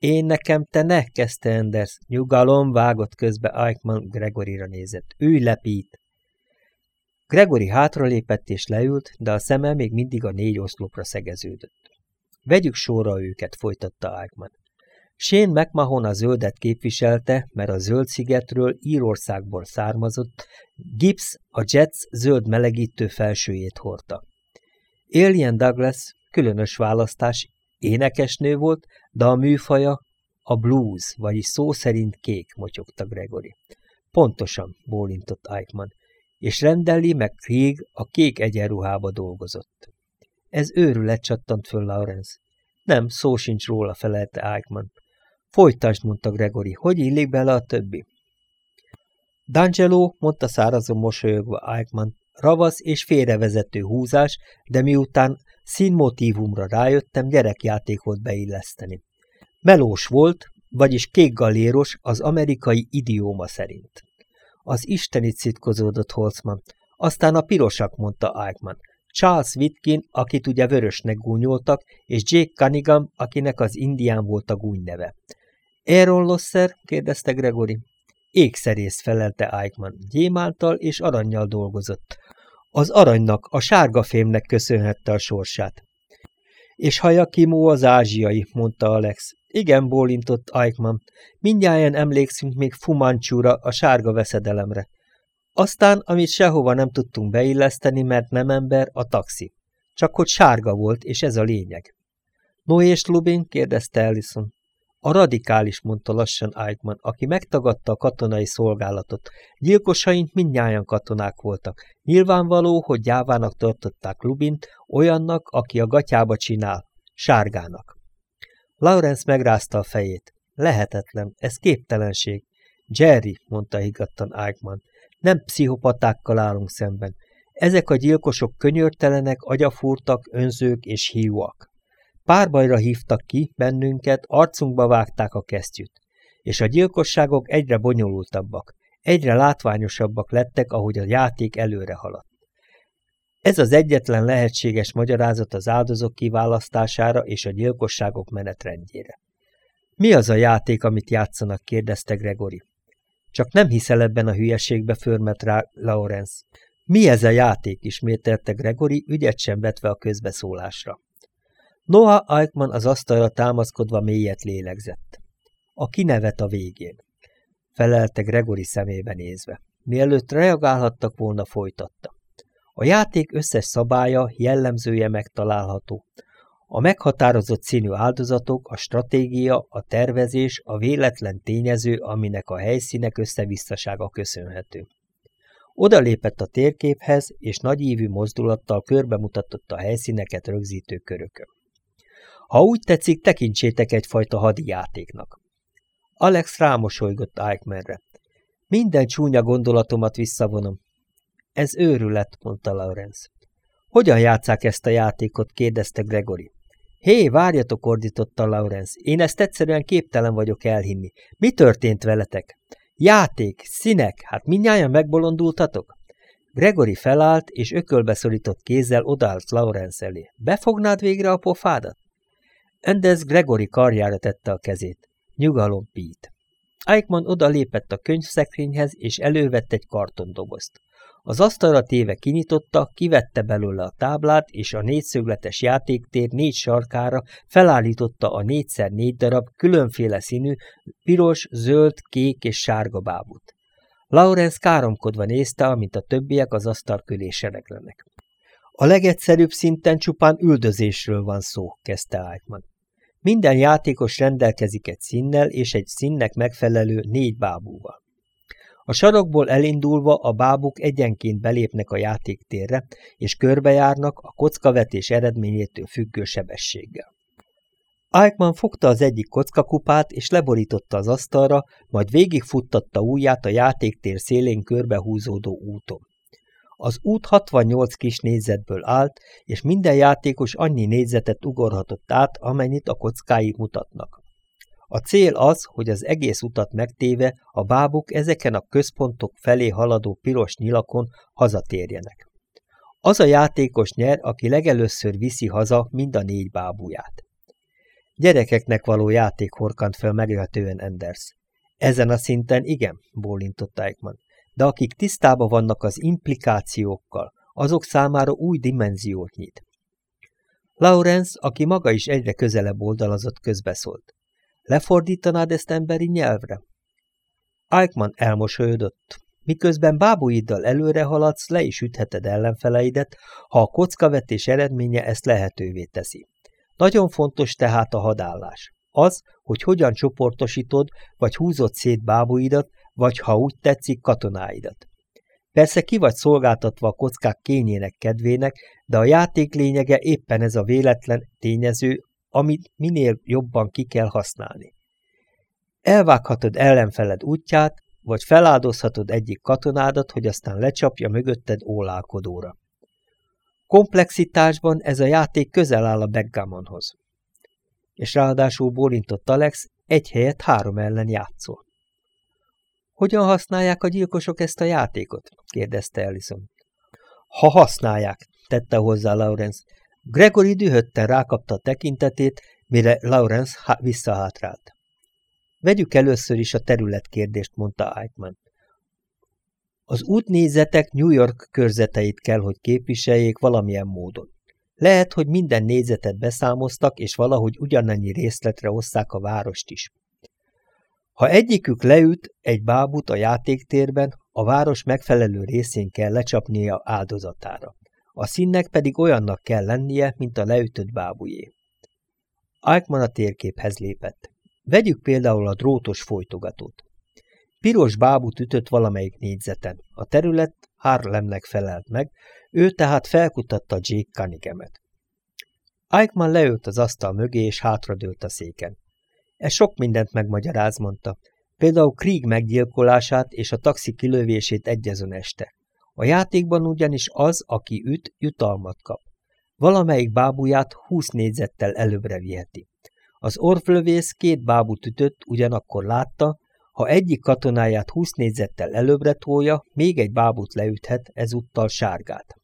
Én nekem, te ne, kezdte Enders. Nyugalom, vágott közbe Eichmann Gregorira nézett. Ülj lepít! Gregory hátralépett és leült, de a szeme még mindig a négy oszlopra szegeződött. Vegyük sorra őket, folytatta Eichmann. Shane McMahon a zöldet képviselte, mert a zöld szigetről Írországból származott, Gibbs a Jets zöld melegítő felsőjét hordta. Alien Douglas különös választás, énekesnő volt, de a műfaja a blues, vagyis szó szerint kék, motyogta Gregory. Pontosan, bólintott Eichmann, és Rendelli meg Krieg a kék egyenruhába dolgozott. Ez őrület csattant föl Lawrence. Nem, szó sincs róla, felelte Eichmann. Folytasd, mondta Gregory, hogy illik bele a többi? D'Angelo, mondta szárazon mosolyogva Eichmann, ravasz és félrevezető húzás, de miután színmotívumra rájöttem, gyerekjáték volt beilleszteni. Melós volt, vagyis kékgaléros az amerikai idióma szerint. Az istenit szitkozódott Holzman, aztán a pirosak, mondta Eichmann. Charles Witkin, akit ugye vörösnek gúnyoltak, és Jake Cunningham, akinek az indián volt a gúny neve. Aaron Losser? kérdezte Gregory. Ékszerész felelte Eichmann. Gyémántal és aranyjal dolgozott. Az aranynak, a sárga fémnek köszönhette a sorsát. És Hajakimó az ázsiai, mondta Alex. Igen, bólintott Eichmann. Mindjárt emlékszünk még Fumancsúra, a sárga veszedelemre. Aztán, amit sehova nem tudtunk beilleszteni, mert nem ember, a taxi. Csak hogy sárga volt, és ez a lényeg. No és Lubin? kérdezte Ellison. A radikális, mondta lassan Eichmann, aki megtagadta a katonai szolgálatot. Gyilkosaink mindnyájan katonák voltak. Nyilvánvaló, hogy gyávának tartották Lubint, olyannak, aki a gatyába csinál, sárgának. Lawrence megrázta a fejét. Lehetetlen, ez képtelenség. Jerry, mondta higgadtan Eichmann, nem pszichopatákkal állunk szemben. Ezek a gyilkosok könyörtelenek, agyafúrtak, önzők és hívóak. Párbajra hívtak ki bennünket, arcunkba vágták a kesztyűt, és a gyilkosságok egyre bonyolultabbak, egyre látványosabbak lettek, ahogy a játék előre haladt. Ez az egyetlen lehetséges magyarázat az áldozók kiválasztására és a gyilkosságok menetrendjére. Mi az a játék, amit játszanak? kérdezte Gregory. Csak nem hiszel ebben a hülyeségbe, förmet rá Lawrence. Mi ez a játék? ismételte Gregory, ügyet sem vetve a közbeszólásra. Noah Eichmann az asztalra támaszkodva mélyet lélegzett. A kinevet a végén. Felelte Gregory szemébe nézve. Mielőtt reagálhattak volna, folytatta. A játék összes szabálya, jellemzője megtalálható. A meghatározott színű áldozatok, a stratégia, a tervezés, a véletlen tényező, aminek a helyszínek összevisszasága köszönhető. Oda lépett a térképhez, és nagyívű mozdulattal körbemutatott a helyszíneket rögzítő körökön. Ha úgy tetszik, tekintsétek egyfajta hadijátéknak. Alex rámosolygott Eichmannre. Minden csúnya gondolatomat visszavonom. Ez őrület, mondta Lawrence. Hogyan játszák ezt a játékot? kérdezte Gregory. Hé, várjatok, ordította Lawrence. Én ezt egyszerűen képtelen vagyok elhinni. Mi történt veletek? Játék, színek, hát mindnyájan megbolondultatok? Gregory felállt, és ökölbe szorított kézzel odállt Lawrence elé. Befognád végre a pofádat? Endez Gregory karjára tette a kezét. Nyugalom, Pete. Eichmann oda a könyvszekrényhez, és elővett egy kartondobozt. Az asztalra téve kinyitotta, kivette belőle a táblát, és a négyszögletes játéktér négy sarkára felállította a négyszer négy darab különféle színű, piros, zöld, kék és sárga bábut. Lawrence káromkodva nézte, amint a többiek az asztal köré sereglenek. A legegyszerűbb szinten csupán üldözésről van szó, kezdte Eichmann. Minden játékos rendelkezik egy színnel és egy színnek megfelelő négy bábúval. A sarokból elindulva a bábuk egyenként belépnek a játéktérre, és körbejárnak a kockavetés eredményétől függő sebességgel. Eichmann fogta az egyik kockakupát, és leborította az asztalra, majd végigfuttatta ujját a játéktér szélén körbehúzódó úton. Az út 68 kis négyzetből állt, és minden játékos annyi négyzetet ugorhatott át, amennyit a kockái mutatnak. A cél az, hogy az egész utat megtéve a bábuk ezeken a központok felé haladó piros nyilakon hazatérjenek. Az a játékos nyer, aki legelőször viszi haza mind a négy bábuját. Gyerekeknek való játék horkant fel megölhetően Enders. Ezen a szinten igen, bólintott Eichmann de akik tisztában vannak az implikációkkal, azok számára új dimenziót nyit. Lawrence, aki maga is egyre közelebb oldalazott, közbeszólt. Lefordítanád ezt emberi nyelvre? Eichmann elmosolyodott. Miközben bábúiddal előre haladsz, le is ütheted ellenfeleidet, ha a kockavetés eredménye ezt lehetővé teszi. Nagyon fontos tehát a hadállás. Az, hogy hogyan csoportosítod, vagy húzod szét bábúidat, vagy ha úgy tetszik, katonáidat. Persze ki vagy szolgáltatva a kockák kényének kedvének, de a játék lényege éppen ez a véletlen tényező, amit minél jobban ki kell használni. Elvághatod ellenfeled útját, vagy feláldozhatod egyik katonádat, hogy aztán lecsapja mögötted ólálkodóra. Komplexitásban ez a játék közel áll a backgammonhoz. És ráadásul bólintott Alex, egy helyet három ellen játszol. Hogyan használják a gyilkosok ezt a játékot? kérdezte Ellison. Ha használják, tette hozzá Lawrence. Gregory dühötten rákapta a tekintetét, mire Lawrence visszahátrált. Vegyük először is a területkérdést, mondta Eichmann. Az útnézetek New York körzeteit kell, hogy képviseljék valamilyen módon. Lehet, hogy minden nézetet beszámoztak, és valahogy ugyanannyi részletre osszák a várost is. Ha egyikük leüt egy bábut a játéktérben, a város megfelelő részén kell lecsapnia áldozatára. A színnek pedig olyannak kell lennie, mint a leütött bábujé. Eichmann a térképhez lépett. Vegyük például a drótos folytogatót. Piros bábut ütött valamelyik négyzeten. A terület Harlemnek felelt meg, ő tehát felkutatta Jake Cunningham-et. Eichmann leült az asztal mögé, és hátradőlt a széken. Ez sok mindent megmagyaráz, mondta. Például Krieg meggyilkolását és a taxi kilövését egyezön este. A játékban ugyanis az, aki üt, jutalmat kap. Valamelyik bábuját húsz négyzettel előbbre viheti. Az orflövész két bábut ütött, ugyanakkor látta, ha egyik katonáját húsz négyzettel előbbre tolja, még egy bábut leüthet, ezúttal sárgát.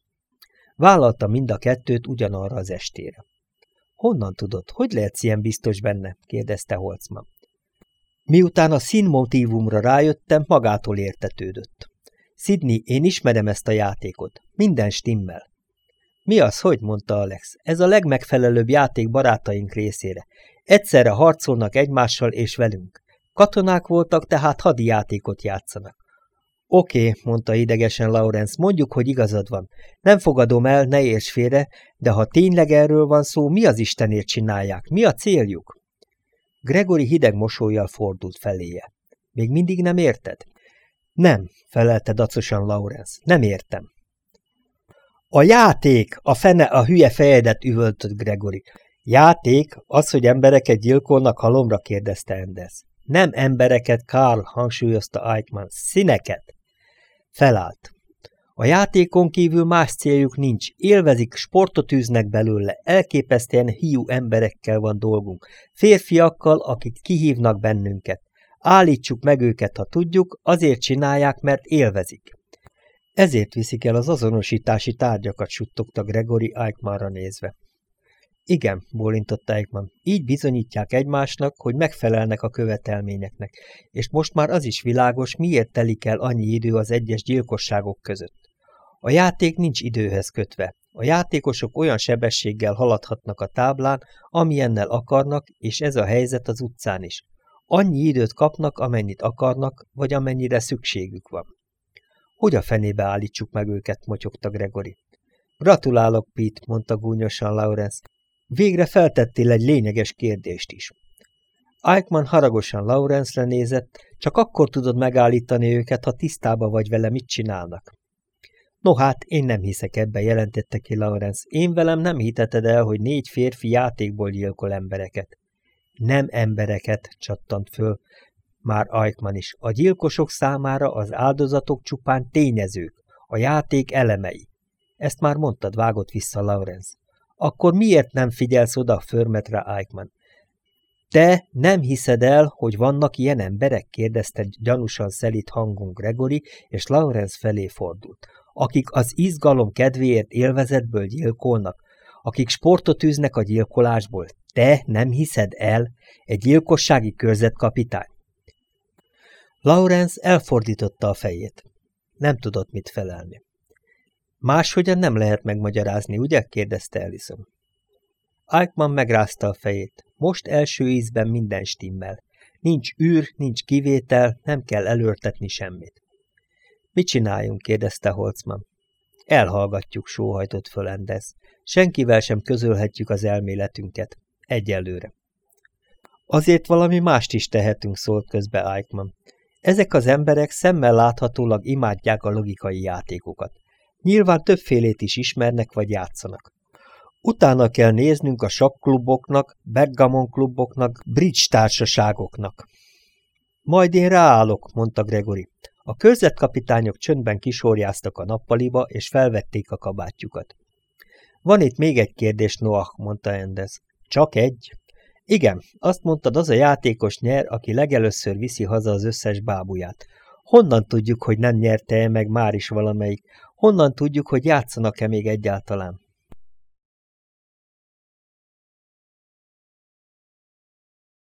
Vállalta mind a kettőt ugyanarra az estére. Honnan tudod, hogy lehetsz ilyen biztos benne? kérdezte Holzman. Miután a színmotívumra rájöttem, magától értetődött. Sidney, én ismerem ezt a játékot. Minden stimmel. Mi az, hogy? mondta Alex. Ez a legmegfelelőbb játék barátaink részére. Egyszerre harcolnak egymással és velünk. Katonák voltak, tehát hadi játékot játszanak. Oké, mondta idegesen Lawrence, mondjuk, hogy igazad van. Nem fogadom el, ne érts félre, de ha tényleg erről van szó, mi az Istenért csinálják? Mi a céljuk? Gregory hideg mosolyjal fordult feléje. Még mindig nem érted? Nem, felelte dacosan Lawrence, nem értem. A játék, a fene a hülye fejedet üvöltött Gregory. Játék, az, hogy embereket gyilkolnak halomra, kérdezte Enders. Nem embereket, Karl, hangsúlyozta Eichmann, színeket. Felállt. A játékon kívül más céljuk nincs, élvezik, sportot űznek belőle, elképesztően hiú emberekkel van dolgunk, férfiakkal, akik kihívnak bennünket. Állítsuk meg őket, ha tudjuk, azért csinálják, mert élvezik. Ezért viszik el az azonosítási tárgyakat, suttogta Gregory Eichmannra nézve. Igen, bólintott Eichmann, így bizonyítják egymásnak, hogy megfelelnek a követelményeknek, és most már az is világos, miért telik el annyi idő az egyes gyilkosságok között. A játék nincs időhez kötve. A játékosok olyan sebességgel haladhatnak a táblán, amilyennel akarnak, és ez a helyzet az utcán is. Annyi időt kapnak, amennyit akarnak, vagy amennyire szükségük van. Hogy a fenébe állítsuk meg őket, motyogta Gregory. Gratulálok, Pete, mondta gúnyosan Lawrence. Végre feltettél egy lényeges kérdést is. Eichmann haragosan Lawrence-re nézett, csak akkor tudod megállítani őket, ha tisztába vagy vele, mit csinálnak. No hát, én nem hiszek ebbe, jelentette ki Lawrence. Én velem nem hiteted el, hogy négy férfi játékból gyilkol embereket. Nem embereket, csattant föl már Eichmann is. A gyilkosok számára az áldozatok csupán tényezők, a játék elemei. Ezt már mondtad, vágott vissza Lawrence. Akkor miért nem figyelsz oda, förmet rá Eichmann? Te nem hiszed el, hogy vannak ilyen emberek? kérdezte gyanúsan szelít hangon Gregory, és Lawrence felé fordult. Akik az izgalom kedvéért élvezetből gyilkolnak, akik sportot űznek a gyilkolásból. Te nem hiszed el? Egy gyilkossági körzetkapitány? Lawrence elfordította a fejét. Nem tudott mit felelni. Máshogyan nem lehet megmagyarázni, ugye? kérdezte Ellison. Eichmann megrázta a fejét. Most első ízben minden stimmel. Nincs űr, nincs kivétel, nem kell előrtetni semmit. Mit csináljunk? kérdezte Holzman. Elhallgatjuk, sóhajtott föl Endez. Senkivel sem közölhetjük az elméletünket. Egyelőre. Azért valami mást is tehetünk, szólt közbe Eichmann. Ezek az emberek szemmel láthatólag imádják a logikai játékokat. Nyilván többfélét is ismernek vagy játszanak. Utána kell néznünk a sakkluboknak, backgammon kluboknak, bridge társaságoknak. Majd én ráállok, mondta Gregory. A körzetkapitányok csöndben kisorjáztak a nappaliba, és felvették a kabátjukat. Van itt még egy kérdés, Noah, mondta Endez. Csak egy? Igen, azt mondtad, az a játékos nyer, aki legelőször viszi haza az összes bábuját. Honnan tudjuk, hogy nem nyerte-e meg már is valamelyik? Honnan tudjuk, hogy játszanak-e még egyáltalán?